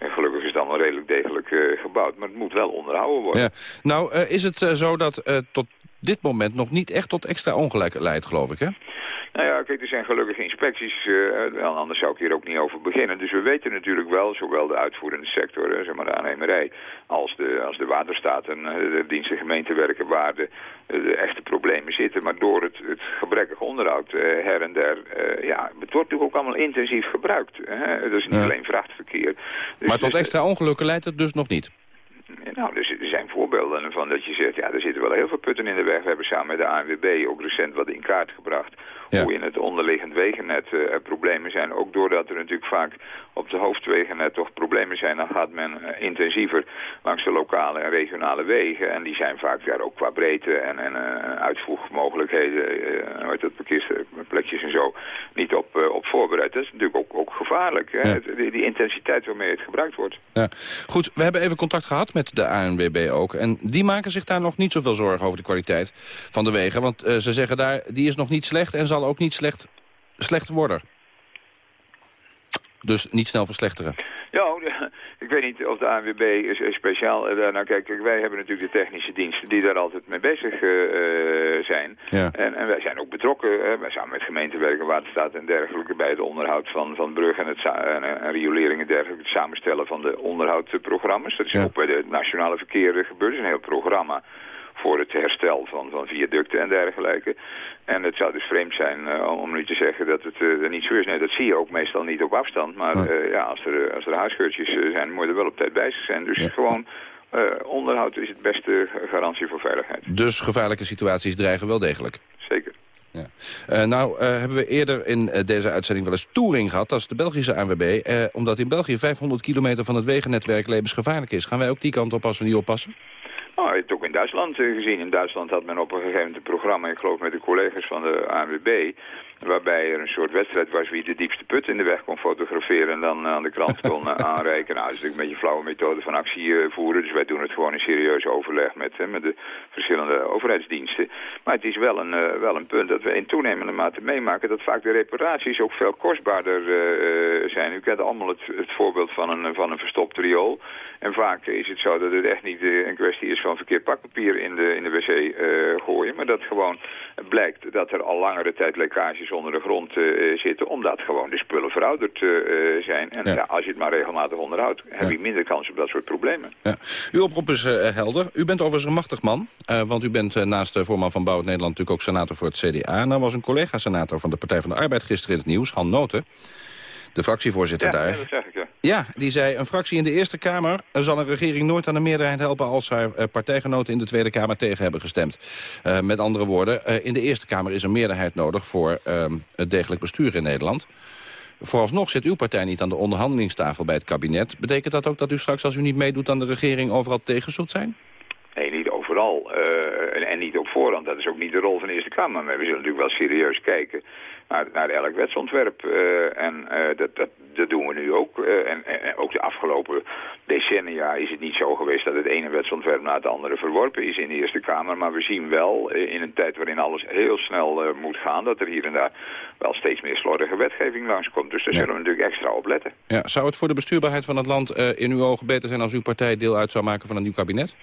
gelukkig is het allemaal redelijk degelijk eh, gebouwd, maar het moet wel onderhouden worden. Ja. Nou, eh, is het eh, zo dat eh, tot dit moment nog niet echt tot extra ongelijk leidt, geloof ik, hè? Nou ja, kijk, er zijn gelukkig inspecties, eh, wel, anders zou ik hier ook niet over beginnen. Dus we weten natuurlijk wel, zowel de uitvoerende sector, eh, zeg maar de aannemerij, als de, als de waterstaten, eh, de diensten gemeentewerken, waar de, de echte problemen zitten. Maar door het, het gebrekkig onderhoud her en der, ja, het wordt natuurlijk ook allemaal intensief gebruikt. Hè? Dat is niet Ja. alleen vrachtverkeer. Dus- maar tot dus- extra ongelukken leidt het dus nog niet. nou, er, er zijn voorbeelden van dat je zegt, ja, er zitten wel heel veel putten in de weg. We hebben samen met de ANWB ook recent wat in kaart gebracht. Hoe in het onderliggend wegennet eh, er problemen zijn. Ook doordat er natuurlijk vaak op de hoofdwegennet toch problemen zijn. Dan gaat men eh, intensiever langs de lokale en regionale wegen. En die zijn vaak ja, ook qua breedte en, en eh, uitvoermogelijkheden, heet dat, parkeerplekjes en zo, niet op, op voorbereid. Dat is natuurlijk ook, ook gevaarlijk. Hè? Het- die, die intensiteit waarmee het gebruikt wordt. Ja. Goed, we hebben even contact gehad met de ANWB ook. En die maken zich daar nog niet zoveel zorgen over de kwaliteit van de wegen. Want ze zeggen daar, die is nog niet slecht en zal ook niet slecht, slecht worden. Dus niet snel verslechteren. Ja, oh, ik weet niet of de ANWB speciaal eh, daarnaar kijkt. Kijk, wij hebben natuurlijk de technische diensten die daar altijd mee bezig eh, eh, zijn. Ja. En, en wij zijn ook betrokken, hè, wij samen met gemeentewerken, waterstaat en dergelijke, bij het onderhoud van, van bruggen en, het, en, en riolering en dergelijke. Het samenstellen van de onderhoudsprogramma's. Dat is ook bij de nationale verkeer gebeurd. Dat is een heel programma voor het herstel van, van viaducten en dergelijke. En het zou dus vreemd zijn eh, om nu te zeggen dat het eh, er niet zo is. Nee, dat zie je ook meestal niet op afstand. Maar eh, ja, als er, als er huisgeurtjes zijn, moet je er wel op tijd bij zijn. Dus gewoon onderhoud is het beste garantie voor veiligheid. Dus gevaarlijke situaties dreigen wel degelijk. Zeker. Ja. Nou hebben we eerder in deze uitzending wel eens touring gehad. Dat is de Belgische ANWB. omdat in België 500 kilometer van het wegennetwerk levensgevaarlijk is. Gaan wij ook die kant op als we niet oppassen? Nou, hebt het ook in Duitsland eh, gezien. In Duitsland had men op een gegeven moment een programma, ik geloof met de collega's van de ANWB, waarbij er een soort wedstrijd was wie de diepste put in de weg kon fotograferen en dan eh, aan de krant kon eh, aanreiken. Nou, dat is natuurlijk een beetje een flauwe methode van actie eh, voeren, dus wij doen het gewoon in serieus overleg met, met de verschillende overheidsdiensten. Maar het is wel een, wel een punt dat we in toenemende mate meemaken dat vaak de reparaties ook veel kostbaarder zijn. U kent allemaal het, het voorbeeld van een, van een verstopt riool. En vaak is het zo dat het echt niet een kwestie is van verkeerd pakpapier in de, in de wc gooien. Maar dat gewoon blijkt dat er al langere tijd lekkages onder de grond eh, zitten. Omdat gewoon de spullen verouderd eh, zijn. En ja. als je het maar regelmatig onderhoudt, heb je minder kans op dat soort problemen. Ja. Uw oproep is helder. U bent overigens een machtig man. want u bent naast de voorman van Bouwend Nederland natuurlijk ook senator voor het CDA. Nou was een collega-senator van de Partij van de Arbeid gisteren in het nieuws, Han Noten. De fractievoorzitter daar. ja, dat zeg ik, ja. Ja, die zei een fractie in de Eerste Kamer... eh, zal een regering nooit aan de meerderheid helpen... als haar eh, partijgenoten in de Tweede Kamer tegen hebben gestemd. Eh, met andere woorden, in de Eerste Kamer is een meerderheid nodig... voor ehm, het degelijk bestuur in Nederland. Vooralsnog zit uw partij niet aan de onderhandelingstafel bij het kabinet. Betekent dat ook dat u straks, als u niet meedoet aan de regering... overal tegen zult zijn? Nee, niet overal. en, en niet op voorhand. Dat is ook niet de rol van de Eerste Kamer. Maar we zullen natuurlijk wel serieus kijken naar, naar elk wetsontwerp. en dat, dat doen we nu ook. eh, en, en, ook de afgelopen decennia is het niet zo geweest dat het ene wetsontwerp na het andere verworpen is in de Eerste Kamer. Maar we zien wel eh, in een tijd waarin alles heel snel eh, moet gaan... dat er hier en daar wel steeds meer slordige wetgeving langskomt. Dus daar zullen we natuurlijk extra op letten. Ja, zou het voor de bestuurbaarheid van het land in uw ogen beter zijn... als uw partij deel uit zou maken van een nieuw kabinet?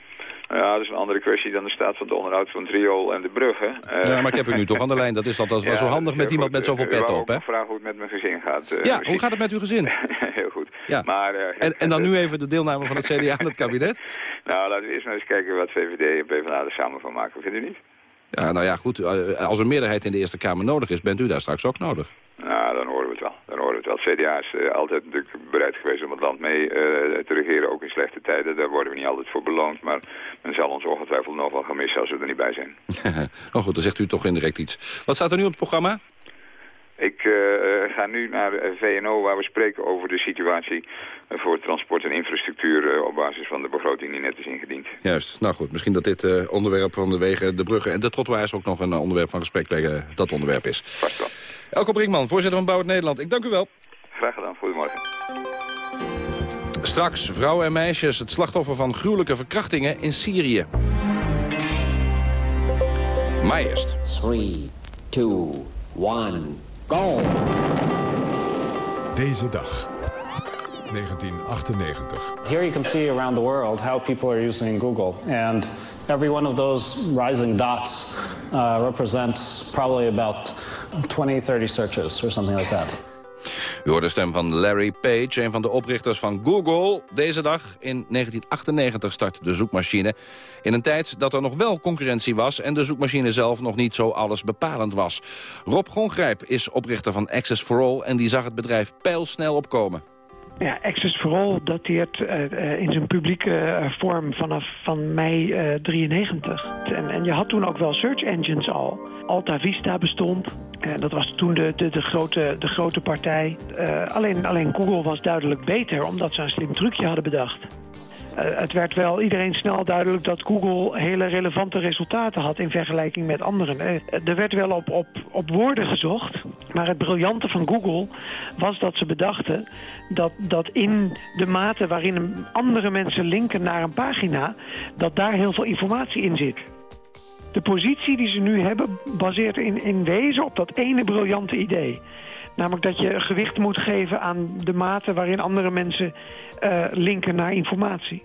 Ja, dat is een andere kwestie dan de staat van het onderhoud van het riool en de bruggen. Eh, Ja, maar ik heb u nu toch aan de lijn. Dat is altijd wel Ja, zo handig dat met iemand met zoveel Ik pet op, hè? nog vragen hoe het met mijn gezin gaat. eh, Ja, misschien. hoe gaat het met uw gezin? heel goed. Ja. Maar, eh, En, en dan nu even de deelname van het CDA aan het kabinet? Nou, laten we eerst maar eens kijken wat VVD en PvdA er samen van maken. Vindt u niet? Ja, nou ja, goed. eh, Als een meerderheid in de Eerste Kamer nodig is, bent u daar straks ook nodig. Nou, dan horen we het wel. Dan horen we het wel. Het CDA is eh, altijd natuurlijk bereid geweest om het land mee eh, te regeren, ook in slechte tijden. Daar worden we niet altijd voor beloond, maar men zal ons ongetwijfeld nog wel gaan missen als we er niet bij zijn. nou goed, dan zegt u toch indirect iets. Wat staat er nu op het programma? Ik eh, ga nu naar eh, VNO waar we spreken over de situatie eh, voor transport en infrastructuur eh, op basis van de begroting die net is ingediend. Juist. Nou goed, misschien dat dit eh, onderwerp van de wegen, de bruggen en de trottoirs ook nog een eh, onderwerp van gesprek eh, dat onderwerp is. Vast wel. Elko Brinkman, voorzitter van Bouwend Nederland. Ik dank u wel. Graag gedaan. Goedemorgen. Straks vrouwen en meisjes het slachtoffer van gruwelijke verkrachtingen in Syrië. Maar eerst. 3, 2, 1, go! Deze dag. 1998. Here you can see around the world how people are using Google. And every one of those rising dots uh, represents probably about 20, 30 searches or something like that. U hoort de stem van Larry Page, een van de oprichters van Google. Deze dag in 1998 start de zoekmachine. In een tijd dat er nog wel concurrentie was... en de zoekmachine zelf nog niet zo alles bepalend was. Rob Gongrijp is oprichter van Access for All... en die zag het bedrijf pijlsnel opkomen. Ja, Access for All dateert uh, uh, in zijn publieke uh, vorm vanaf van mei 93. En, en, je had toen ook wel search engines al. Alta Vista bestond. dat was toen de, de, de, grote, de grote partij. alleen, alleen Google was duidelijk beter, omdat ze een slim trucje hadden bedacht. Uh, het werd wel iedereen snel duidelijk dat Google hele relevante resultaten had in vergelijking met anderen. Uh, er werd wel op, op, op woorden gezocht, maar het briljante van Google was dat ze bedachten dat, dat in de mate waarin andere mensen linken naar een pagina, dat daar heel veel informatie in zit. De positie die ze nu hebben baseert in, in wezen op dat ene briljante idee. Namelijk dat je gewicht moet geven aan de mate waarin andere mensen uh, linken naar informatie.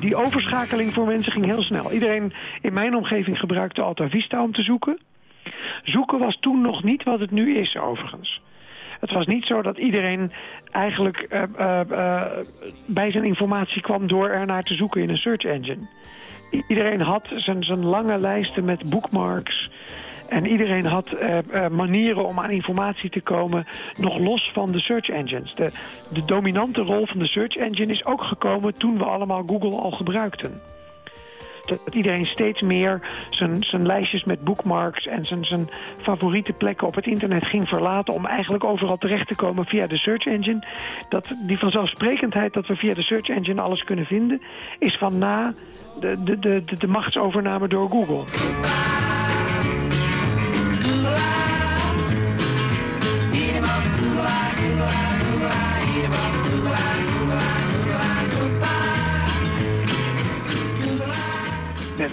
Die overschakeling voor mensen ging heel snel. Iedereen in mijn omgeving gebruikte Alta Vista om te zoeken. Zoeken was toen nog niet wat het nu is, overigens. Het was niet zo dat iedereen eigenlijk uh, uh, uh, bij zijn informatie kwam door er naar te zoeken in een search engine. Iedereen had zijn, zijn lange lijsten met bookmarks. En iedereen had manieren om aan informatie te komen, nog los van de search engines. De, de dominante rol van de search engine is ook gekomen toen we allemaal Google al gebruikten dat iedereen steeds meer zijn, zijn lijstjes met bookmarks en zijn, zijn favoriete plekken op het internet ging verlaten om eigenlijk overal terecht te komen via de search engine. Dat, die vanzelfsprekendheid dat we via de search engine alles kunnen vinden, is van na de, de, de, de, de machtsovername door Google.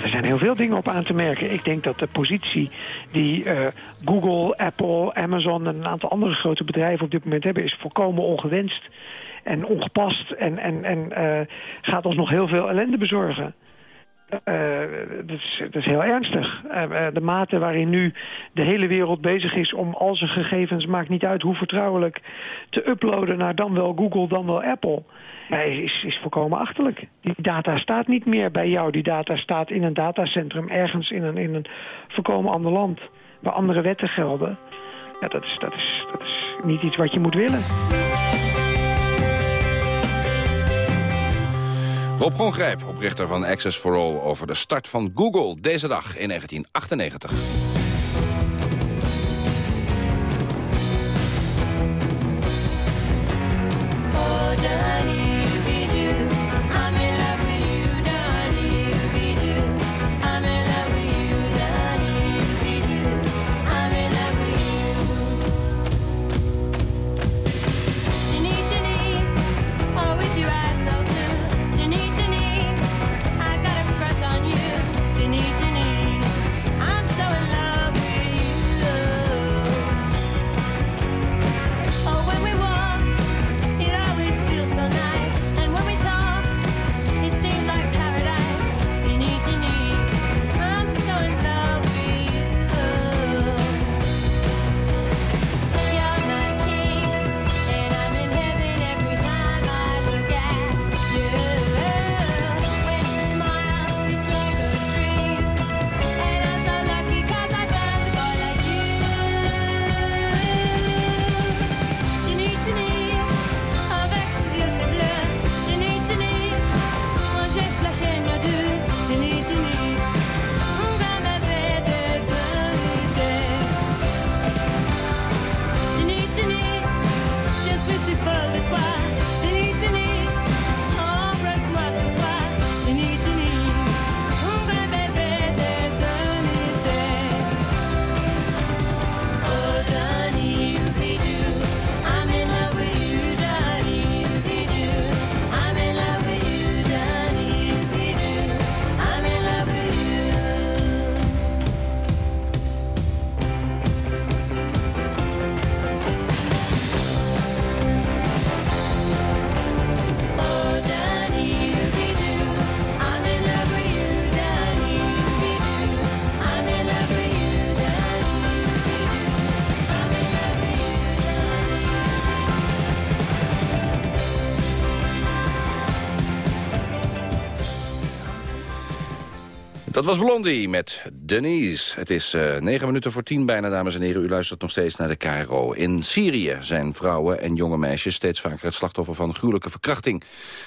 Er zijn heel veel dingen op aan te merken. Ik denk dat de positie die uh, Google, Apple, Amazon en een aantal andere grote bedrijven op dit moment hebben... is volkomen ongewenst en ongepast en, en, en uh, gaat ons nog heel veel ellende bezorgen. Uh, dat, is, is, heel ernstig. De mate waarin nu de hele wereld bezig is om al zijn gegevens, maakt niet uit hoe vertrouwelijk, te uploaden naar dan wel Google, dan wel Apple. Ja, is, is volkomen achterlijk. Die data staat niet meer bij jou. Die data staat in een datacentrum ergens in een, in een volkomen ander land. Waar andere wetten gelden. Ja, dat is, dat, is, dat is niet iets wat je moet willen. Rob Gongrijp, oprichter van Access for All... over de start van Google deze dag in 1998. Dat was Blondie met Denise. Het is uh, negen minuten voor tien bijna, dames en heren. U luistert nog steeds naar de KRO. In Syrië zijn vrouwen en jonge meisjes steeds vaker het slachtoffer van gruwelijke verkrachting.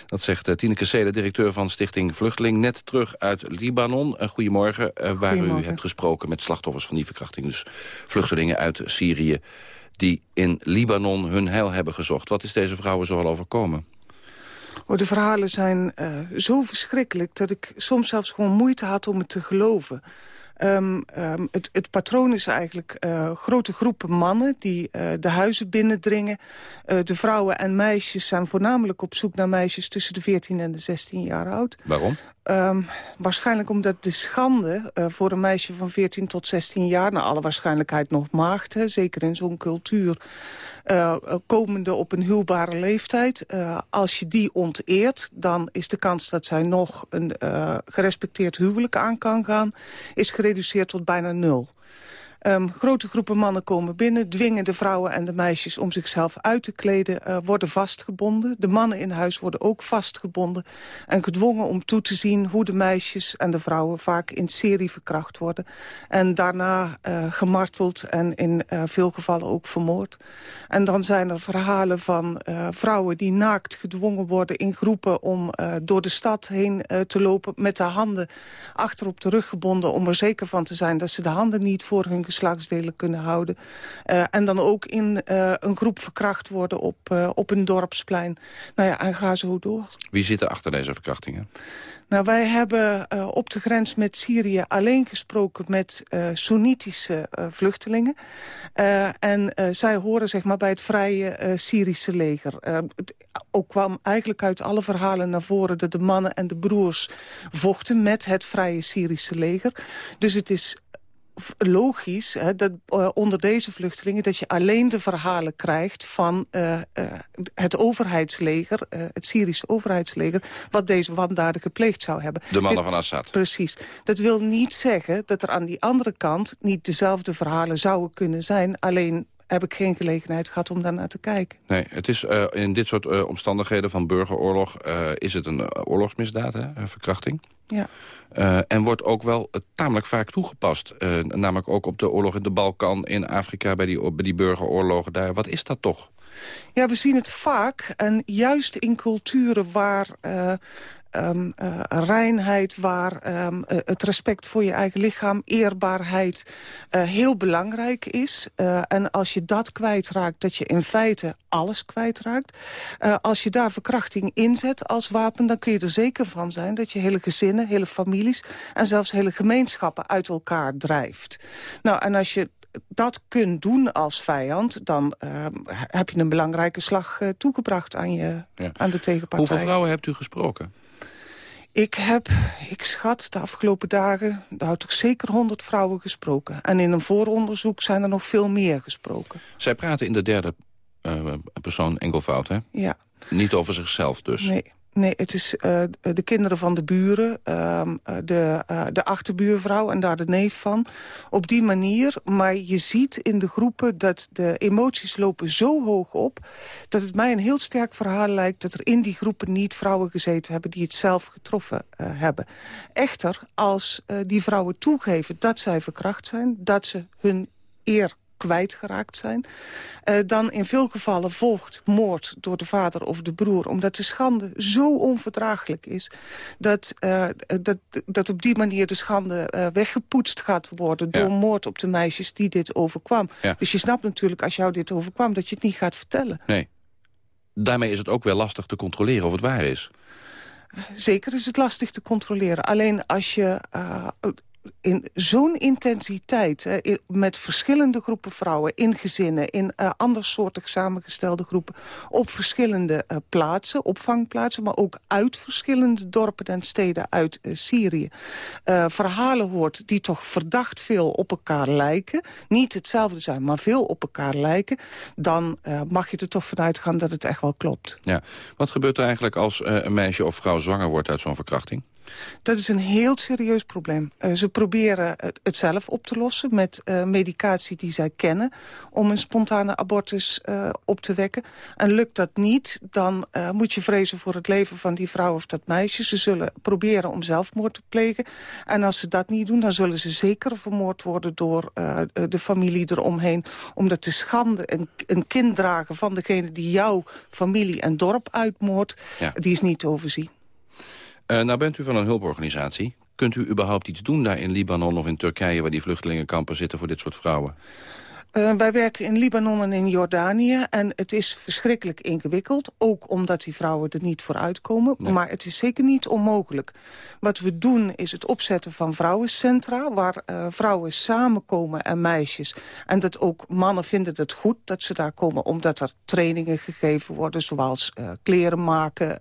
Dat zegt uh, Tineke Seele, directeur van Stichting Vluchteling. Net terug uit Libanon. Uh, goedemorgen, waar goedemorgen. u hebt gesproken met slachtoffers van die verkrachting. Dus vluchtelingen uit Syrië die in Libanon hun heil hebben gezocht. Wat is deze vrouwen zoal overkomen? Oh, de verhalen zijn uh, zo verschrikkelijk dat ik soms zelfs gewoon moeite had om het te geloven. Um, um, het, het, patroon is eigenlijk uh, grote groepen mannen die uh, de huizen binnendringen. De vrouwen en meisjes zijn voornamelijk op zoek naar meisjes tussen de 14 en de 16 jaar oud. Waarom? Um, waarschijnlijk omdat de schande voor een meisje van 14 tot 16 jaar... naar alle waarschijnlijkheid nog maagd, zeker in zo'n cultuur... Uh, komende op een huwbare leeftijd. Uh, als je die onteert, dan is de kans dat zij nog een gerespecteerd huwelijk aan kan gaan... is gereduceerd tot bijna nul. Um, grote groepen mannen komen binnen, dwingen de vrouwen en de meisjes om zichzelf uit te kleden, uh, worden vastgebonden. De mannen in huis worden ook vastgebonden en gedwongen om toe te zien hoe de meisjes en de vrouwen vaak in serie verkracht worden. En daarna uh, gemarteld en in uh, veel gevallen ook vermoord. En dan zijn er verhalen van vrouwen die naakt gedwongen worden in groepen om door de stad heen te lopen met de handen achter op de rug gebonden om er zeker van te zijn dat ze de handen niet voor hun geslachtsdelen kunnen houden. Uh, en dan ook in uh, een groep verkracht worden op, uh, op een dorpsplein. Nou ja, en ga zo door. Wie zit er achter deze verkrachtingen? Nou, wij hebben uh, op de grens met Syrië alleen gesproken met uh, Soenitische uh, vluchtelingen. en zij horen zeg maar, bij het vrije Syrische leger. het ook kwam eigenlijk uit alle verhalen naar voren... dat de mannen en de broers vochten met het vrije Syrische leger. Dus het is logisch hè, dat uh, onder deze vluchtelingen... dat je alleen de verhalen krijgt van uh, uh, het overheidsleger... het Syrische overheidsleger... wat deze wandaden gepleegd zou hebben. De mannen van Assad. Precies. Dat wil niet zeggen dat er aan die andere kant... niet dezelfde verhalen zouden kunnen zijn... alleen heb ik geen gelegenheid gehad om daar naar te kijken. Nee, het is uh, in dit soort uh, omstandigheden van burgeroorlog... Uh, is het een oorlogsmisdaad, hè? verkrachting. Ja. en wordt ook wel tamelijk vaak toegepast. namelijk ook op de oorlog in de Balkan, in Afrika... bij die, bij die burgeroorlogen daar. Wat is dat toch? Ja, we zien het vaak. En juist in culturen waar um, uh, reinheid, waar um, uh, het respect voor je eigen lichaam, eerbaarheid uh, heel belangrijk is. en als je dat kwijtraakt, dat je in feite alles kwijtraakt. als je daar verkrachting inzet als wapen, dan kun je er zeker van zijn dat je hele gezinnen, hele families en zelfs hele gemeenschappen uit elkaar drijft. Nou, en als je dat kunt doen als vijand... dan uh, heb je een belangrijke slag uh, toegebracht aan, je, ja. aan de tegenpartij. Hoeveel vrouwen hebt u gesproken? Ik heb, ik schat, de afgelopen dagen... daar had ik zeker 100 vrouwen gesproken. En in een vooronderzoek zijn er nog veel meer gesproken. Zij praten in de derde uh, persoon enkelvoud, hè? Ja. Niet over zichzelf dus? Nee. Nee, het is uh, de kinderen van de buren, uh, de, uh, de achterbuurvrouw en daar de neef van. Op die manier, maar je ziet in de groepen dat de emoties lopen zo hoog op... dat het mij een heel sterk verhaal lijkt dat er in die groepen niet vrouwen gezeten hebben... die het zelf getroffen hebben. Echter, als die vrouwen toegeven dat zij verkracht zijn... dat ze hun eer kwijtgeraakt zijn. Uh, dan in veel gevallen volgt moord door de vader of de broer... omdat de schande zo onverdraaglijk is... dat, uh, dat, dat op die manier de schande uh, weggepoetst gaat worden... door ja. moord op de meisjes die dit overkwam. Ja. Dus je snapt natuurlijk als jou dit overkwam... dat je het niet gaat vertellen. Nee. Daarmee is het ook wel lastig te controleren of het waar is. Zeker is het lastig te controleren. Alleen als je uh, in zo'n intensiteit, hè, met verschillende groepen vrouwen... in gezinnen, in uh, andersoortig samengestelde groepen... op verschillende uh, plaatsen, opvangplaatsen... maar ook uit verschillende dorpen en steden uit Syrië... verhalen hoort die toch verdacht veel op elkaar lijken. Niet hetzelfde zijn, maar veel op elkaar lijken. Dan mag je er toch vanuit gaan dat het echt wel klopt. Ja. Wat gebeurt er eigenlijk als een meisje of vrouw zwanger wordt uit zo'n verkrachting? Dat is een heel serieus probleem. Uh, ze proberen het, het, zelf op te lossen met uh, medicatie die zij kennen... om een spontane abortus uh, op te wekken. En lukt dat niet, dan moet je vrezen voor het leven van die vrouw of dat meisje. Ze zullen proberen om zelfmoord te plegen. En als ze dat niet doen, dan zullen ze zeker vermoord worden... door de familie eromheen. Omdat de schande een, een kind dragen van degene die jouw familie en dorp uitmoordt... Ja. die is niet te overzien. Uh, nou bent u van een hulporganisatie. Kunt u überhaupt iets doen daar in Libanon of in Turkije... waar die vluchtelingenkampen zitten voor dit soort vrouwen? Uh, wij werken in Libanon en in Jordanië. En het is verschrikkelijk ingewikkeld. Ook omdat die vrouwen er niet voor uitkomen. Nee. Maar het is zeker niet onmogelijk. Wat we doen is het opzetten van vrouwencentra... waar uh, vrouwen samenkomen en meisjes. En dat ook mannen vinden het goed dat ze daar komen... omdat er trainingen gegeven worden... zoals uh, kleren maken,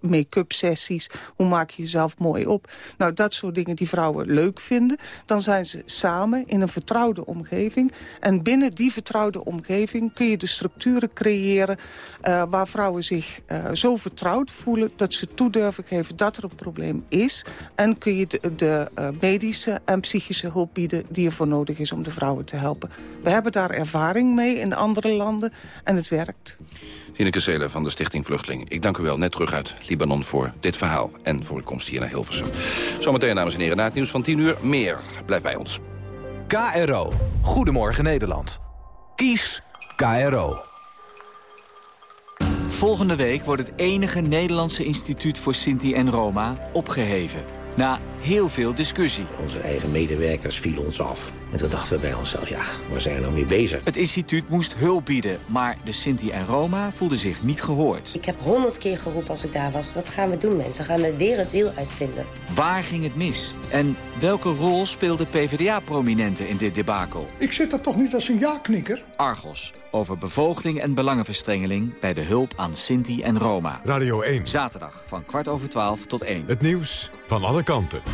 make-up sessies. Hoe maak je jezelf mooi op? Nou, dat soort dingen die vrouwen leuk vinden. Dan zijn ze samen in een vertrouwde omgeving... En binnen die vertrouwde omgeving kun je de structuren creëren... Uh, waar vrouwen zich uh, zo vertrouwd voelen dat ze toe durven geven dat er een probleem is. En kun je de, uh, medische en psychische hulp bieden die ervoor nodig is om de vrouwen te helpen. We hebben daar ervaring mee in andere landen en het werkt. Tineke Seelen van de Stichting Vluchteling. Ik dank u wel, net terug uit Libanon, voor dit verhaal... en voor uw komst hier naar Hilversum. Zometeen, dames en heren, na het nieuws van 10 uur meer. Blijf bij ons. KRO. Goedemorgen Nederland. Kies KRO. Volgende week wordt het enige Nederlandse instituut voor Sinti en Roma opgeheven. Na heel veel discussie. Onze eigen medewerkers vielen ons af. En toen dachten we bij onszelf, ja, waar zijn we nou mee bezig? Het instituut moest hulp bieden, maar de Sinti en Roma voelden zich niet gehoord. Ik heb honderd keer geroepen als ik daar was. Wat gaan we doen, mensen? Gaan we weer het wiel uitvinden? Waar ging het mis? En welke rol speelden PvdA-prominenten in dit debakel? Ik zit er toch niet als een ja-knikker? Argos, over bevoogding en belangenverstrengeling... bij de hulp aan Sinti en Roma. Radio 1. Zaterdag van kwart over twaalf tot één. Het nieuws van alle kanten.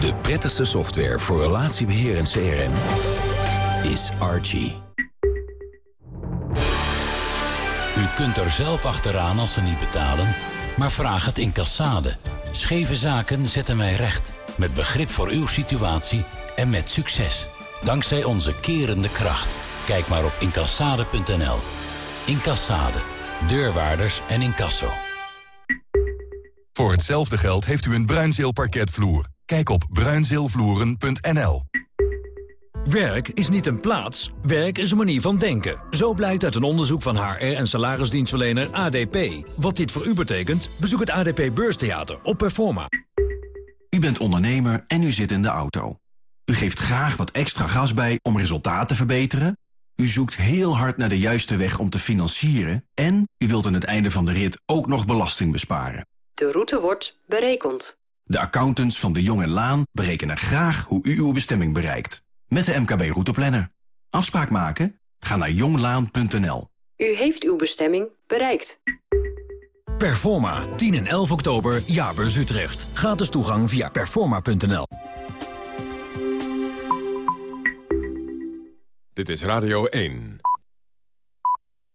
De prettigste software voor relatiebeheer en CRM is Archie. U kunt er zelf achteraan als ze niet betalen, maar vraag het in Cassade. Scheve zaken zetten wij recht, met begrip voor uw situatie en met succes. Dankzij onze kerende kracht. Kijk maar op incassade.nl. Incassade. Deurwaarders en incasso. Voor hetzelfde geld heeft u een Bruinzeel parketvloer. Kijk op bruinzeelvloeren.nl. Werk is niet een plaats, werk is een manier van denken. Zo blijkt uit een onderzoek van HR en salarisdienstverlener ADP. Wat dit voor u betekent, bezoek het ADP Beurstheater op Performa. U bent ondernemer en u zit in de auto. U geeft graag wat extra gas bij om resultaten te verbeteren. U zoekt heel hard naar de juiste weg om te financieren. En u wilt aan het einde van de rit ook nog belasting besparen. De route wordt berekend. De accountants van de Jong en Laan berekenen graag hoe u uw bestemming bereikt. Met de MKB Routeplanner. Afspraak maken? Ga naar jonglaan.nl. U heeft uw bestemming bereikt. Performa, 10 en 11 oktober, Jaarbeurs Utrecht. Gratis toegang via performa.nl. Dit is Radio 1.